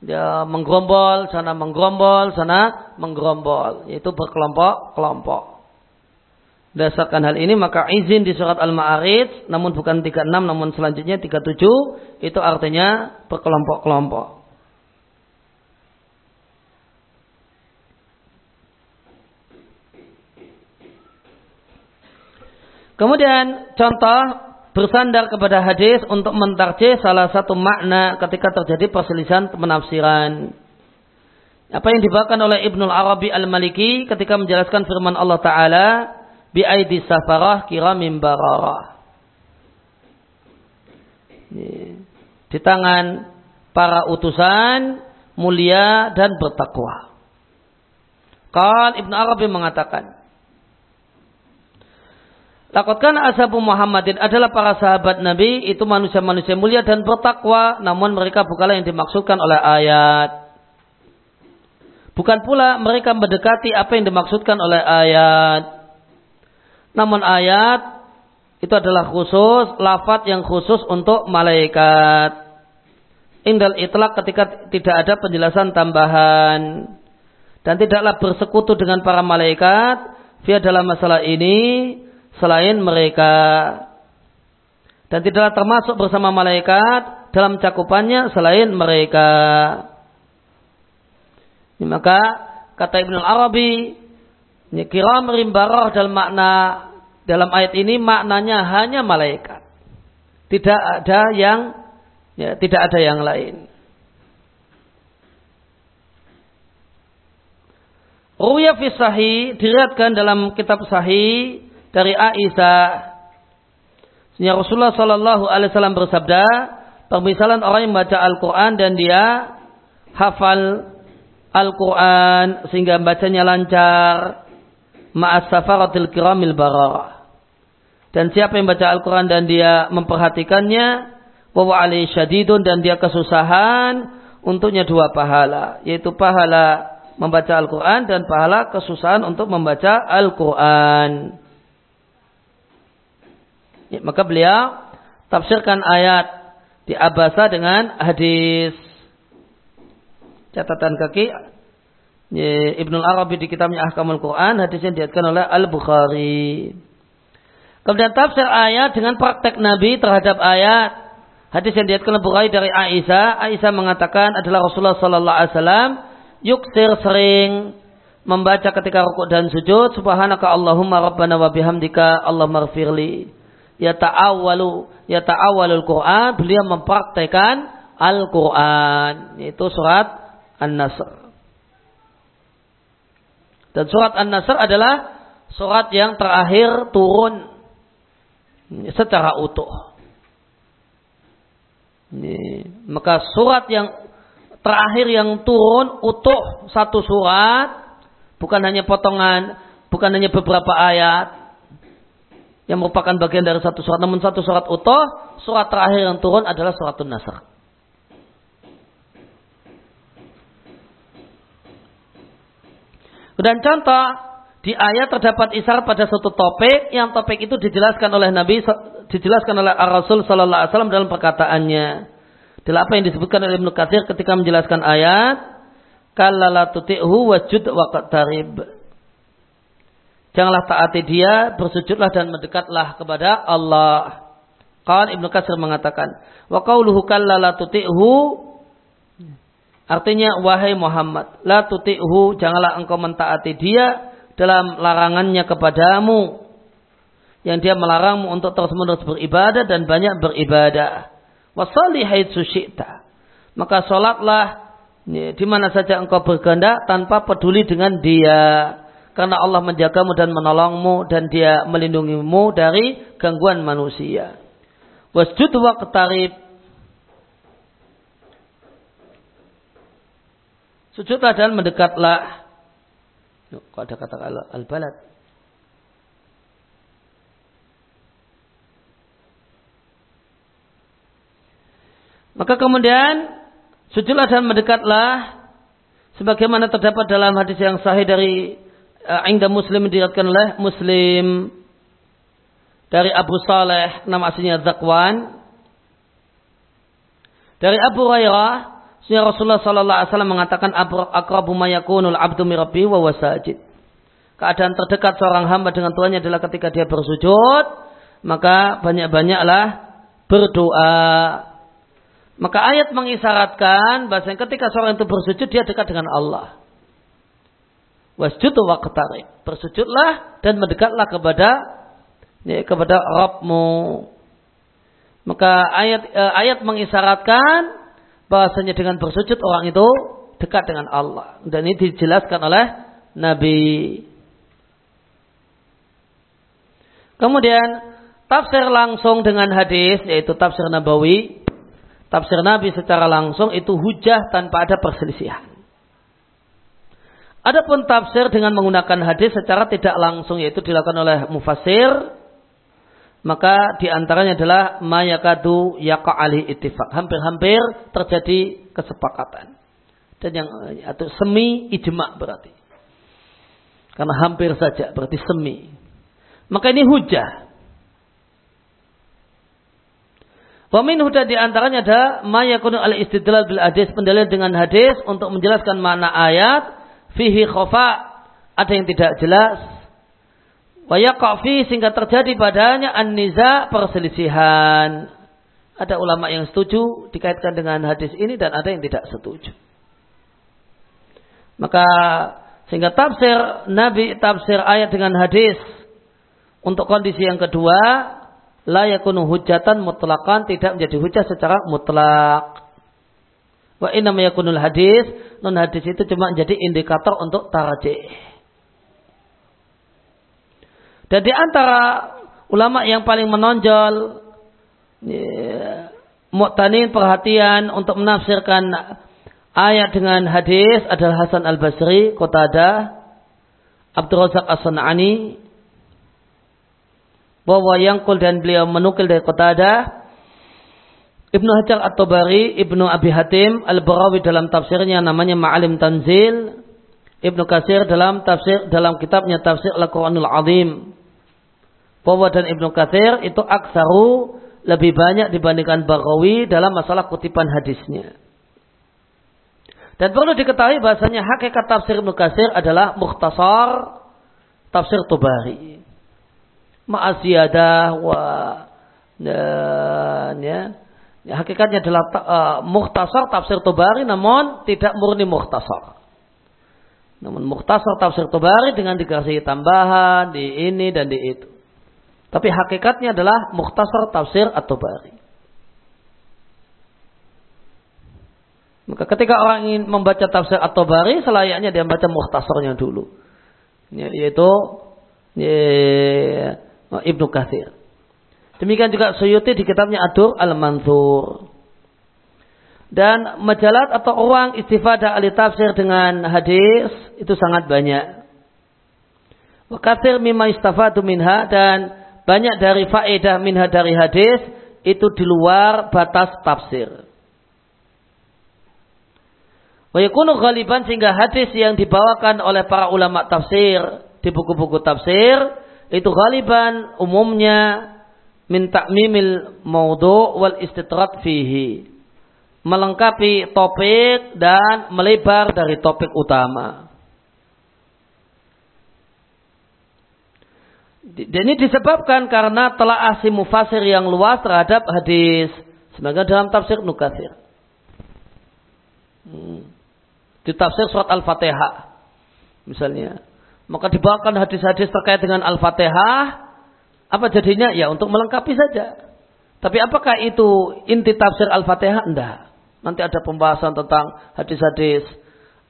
dia menggerombol, sana menggerombol, sana menggerombol. Itu berkelompok-kelompok. Dasarkan hal ini maka izin di surat Al-Ma'arij namun bukan 36 namun selanjutnya 37 itu artinya berkelompok-kelompok. Kemudian contoh bersandar kepada hadis untuk mentarjih salah satu makna ketika terjadi perselisihan penafsiran. Apa yang dibawakan oleh Ibnu Arabi Al-Maliki ketika menjelaskan firman Allah Ta'ala bi aidi safarah kiramim bararah. Di tangan para utusan mulia dan bertakwa. Qal Ibnu Arabi mengatakan, Lakotkan ashabu Muhammadin adalah para sahabat Nabi itu manusia-manusia mulia dan bertakwa, namun mereka bukanlah yang dimaksudkan oleh ayat. Bukan pula mereka mendekati apa yang dimaksudkan oleh ayat. Namun ayat itu adalah khusus, lafat yang khusus untuk malaikat. Indal itlak ketika tidak ada penjelasan tambahan. Dan tidaklah bersekutu dengan para malaikat. Via dalam masalah ini selain mereka dan tidaklah termasuk bersama malaikat dalam cakupannya selain mereka. Ini maka kata Ibnu Arabi, ini kira merimbarah dalam makna dalam ayat ini maknanya hanya malaikat. Tidak ada yang ya, tidak ada yang lain. Ruya fi sahih diriatkan dalam kitab sahih dari Aisyah. Sehingga Rasulullah Shallallahu Alaihi Wasallam bersabda, permisalan orang yang membaca Al-Quran dan dia hafal Al-Quran sehingga bacanya lancar ma'as safaratil kiramil bararah. Dan siapa yang baca Al-Quran dan dia memperhatikannya, wa alaihi syadidun dan dia kesusahan, untuknya dua pahala, yaitu pahala membaca Al-Quran dan pahala kesusahan untuk membaca Al-Quran. Ya, maka beliau tafsirkan ayat di abasa dengan hadis. Catatan kaki ya, Ibnu Arabi di kitabnya Ahkamul Quran hadis yang diatkan oleh Al Bukhari. Kemudian tafsir ayat dengan praktek Nabi terhadap ayat. Hadis yang diatkan oleh Bukhari dari Aisyah. Aisyah mengatakan adalah Rasulullah Sallallahu Alaihi Wasallam yuksir sering membaca ketika rukuk dan sujud subhanaka Allahumma rabbana wa bihamdika Allahumma ya ta'awwalu ya ta'awwalul Quran beliau mempraktekkan Al-Quran. Itu surat An-Nasr. Dan surat An-Nasr adalah surat yang terakhir turun secara utuh. Ini, maka surat yang terakhir yang turun utuh satu surat bukan hanya potongan bukan hanya beberapa ayat yang merupakan bagian dari satu surat. Namun satu surat utuh, surat terakhir yang turun adalah suratun Nasr. Dan contoh di ayat terdapat isyarat pada suatu topik yang topik itu dijelaskan oleh Nabi dijelaskan oleh Rasul Alaihi Wasallam dalam perkataannya. Adalah apa yang disebutkan oleh Ibnu Katsir ketika menjelaskan ayat tuti'hu wajud waqtarib. Janganlah taati dia, bersujudlah dan mendekatlah kepada Allah. Kawan Ibnu Katsir mengatakan, wa qauluhu kallala tuti'hu Artinya wahai Muhammad, la tuti'hu, janganlah engkau mentaati dia dalam larangannya kepadamu. Yang dia melarangmu untuk terus-menerus beribadah dan banyak beribadah. Wasalli haitsu syi'ta. Maka sholatlah di mana saja engkau berkehendak tanpa peduli dengan dia. Karena Allah menjagamu dan menolongmu dan dia melindungimu dari gangguan manusia. Wasjud waqtarib Sujudlah dan mendekatlah. Kok ada kata al-balad? Maka kemudian sujudlah dan mendekatlah sebagaimana terdapat dalam hadis yang sahih dari uh, Ingda Muslim diriwayatkan oleh Muslim dari Abu Saleh nama aslinya Zakwan dari Abu Hurairah Sehingga Rasulullah Sallallahu Alaihi Wasallam mengatakan akrabu mayakunul abdu mirabi wa wasajid. Keadaan terdekat seorang hamba dengan Tuhannya adalah ketika dia bersujud, maka banyak-banyaklah berdoa. Maka ayat mengisyaratkan bahwa ketika seorang itu bersujud dia dekat dengan Allah. Wasjudu waqtarib. Bersujudlah dan mendekatlah kepada ya, kepada Rabbmu. Maka ayat eh, ayat mengisyaratkan bahasanya dengan bersujud orang itu dekat dengan Allah. Dan ini dijelaskan oleh Nabi. Kemudian tafsir langsung dengan hadis yaitu tafsir Nabawi. Tafsir Nabi secara langsung itu hujah tanpa ada perselisihan. Adapun tafsir dengan menggunakan hadis secara tidak langsung yaitu dilakukan oleh mufassir maka di antaranya adalah mayakadu yaka ali ittifaq. Hampir-hampir terjadi kesepakatan. Dan yang atau semi ijma berarti. Karena hampir saja berarti semi. Maka ini hujah. Wamin huda di antaranya ada mayakunu al istidlal bil hadis pendalil dengan hadis untuk menjelaskan makna ayat fihi khofa ada yang tidak jelas Wayaqafi sehingga terjadi padanya an-niza perselisihan. Ada ulama yang setuju dikaitkan dengan hadis ini dan ada yang tidak setuju. Maka sehingga tafsir Nabi tafsir ayat dengan hadis untuk kondisi yang kedua la yakunu hujatan mutlakan tidak menjadi hujah secara mutlak. Wa inna yakunul hadis non hadis itu cuma menjadi indikator untuk tarjih. Dan di antara ulama yang paling menonjol Mu'tanin perhatian untuk menafsirkan ayat dengan hadis adalah Hasan Al-Basri, Qatada, Abdul Razak As-San'ani, bahwa Yangkul dan beliau menukil dari Qatada, Ibnu Hajar At-Tabari, Ibnu Abi Hatim, Al-Barawi dalam tafsirnya namanya Ma'alim Tanzil, Ibnu Kasir dalam tafsir dalam kitabnya Tafsir Al-Quranul Azim Bawa dan Ibnu Katsir itu aksaru lebih banyak dibandingkan Baghawi dalam masalah kutipan hadisnya. Dan perlu diketahui bahasanya hakikat tafsir Ibnu Katsir adalah mukhtasar tafsir Tubari. Ma'asiyadah wa dan ya, ya hakikatnya adalah uh, mukhtasar tafsir Tubari namun tidak murni mukhtasar. Namun mukhtasar tafsir Tubari dengan dikasih tambahan di ini dan di itu. Tapi hakikatnya adalah mukhtasar tafsir atau bari. Maka ketika orang ingin membaca tafsir atau bari, selayaknya dia membaca mukhtasarnya dulu. Yaitu ya, Ibnu Kathir. Demikian juga Suyuti di kitabnya Adur Al-Mansur. Dan majalat atau orang istifadah ahli tafsir dengan hadis itu sangat banyak. Wakafir mimma istifadu minha dan banyak dari faedah minha dari hadis itu di luar batas tafsir. Wa yakunu ghaliban sehingga hadis yang dibawakan oleh para ulama tafsir di buku-buku tafsir itu ghaliban umumnya min ta'mimil maudhu' wal istitrat fihi. Melengkapi topik dan melebar dari topik utama. Dan ini disebabkan karena telah asim mufasir yang luas terhadap hadis. Sebagai dalam tafsir Nukathir. Hmm. di tafsir surat Al-Fatihah. Misalnya. Maka dibawakan hadis-hadis terkait dengan Al-Fatihah. Apa jadinya? Ya untuk melengkapi saja. Tapi apakah itu inti tafsir Al-Fatihah? Tidak. Nanti ada pembahasan tentang hadis-hadis.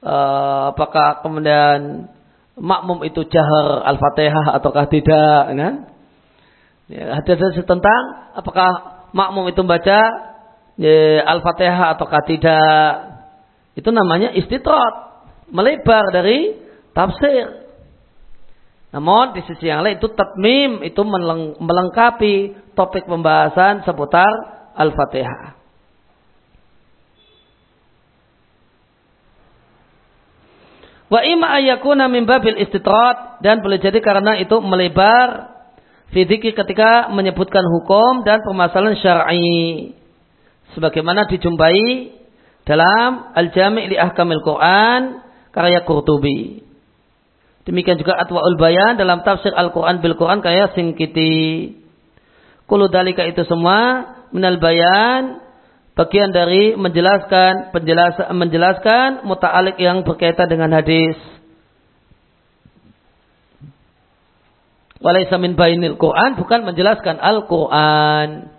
Uh, apakah kemudian makmum itu jahar Al-Fatihah ataukah tidak. Kan? Ya, hadis-hadis tentang apakah makmum itu membaca ya, Al-Fatihah ataukah tidak. Itu namanya istitrat. Melebar dari tafsir. Namun di sisi yang lain itu tatmim, itu melengkapi topik pembahasan seputar Al-Fatihah. Wa ima ayakuna min babil istitrat dan boleh jadi karena itu melebar fidiki ketika menyebutkan hukum dan permasalahan syar'i sebagaimana dijumpai dalam Al-Jami' li Ahkamil Quran karya Qurtubi. Demikian juga Atwaul Bayan dalam tafsir Al-Quran bil Quran karya Singkiti. Kulu dalika itu semua minal bayan bagian dari menjelaskan penjelasan menjelaskan muta'alik yang berkaitan dengan hadis. Walaysa min bainil Quran bukan menjelaskan Al-Quran.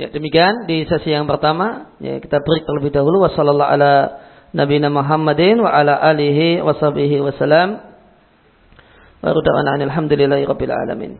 Ya demikian di sesi yang pertama ya kita break terlebih dahulu wasallallahu ala nabiyina Muhammadin wa ala alihi wa sahbihi wasallam. Wa alhamdulillahi rabbil alamin.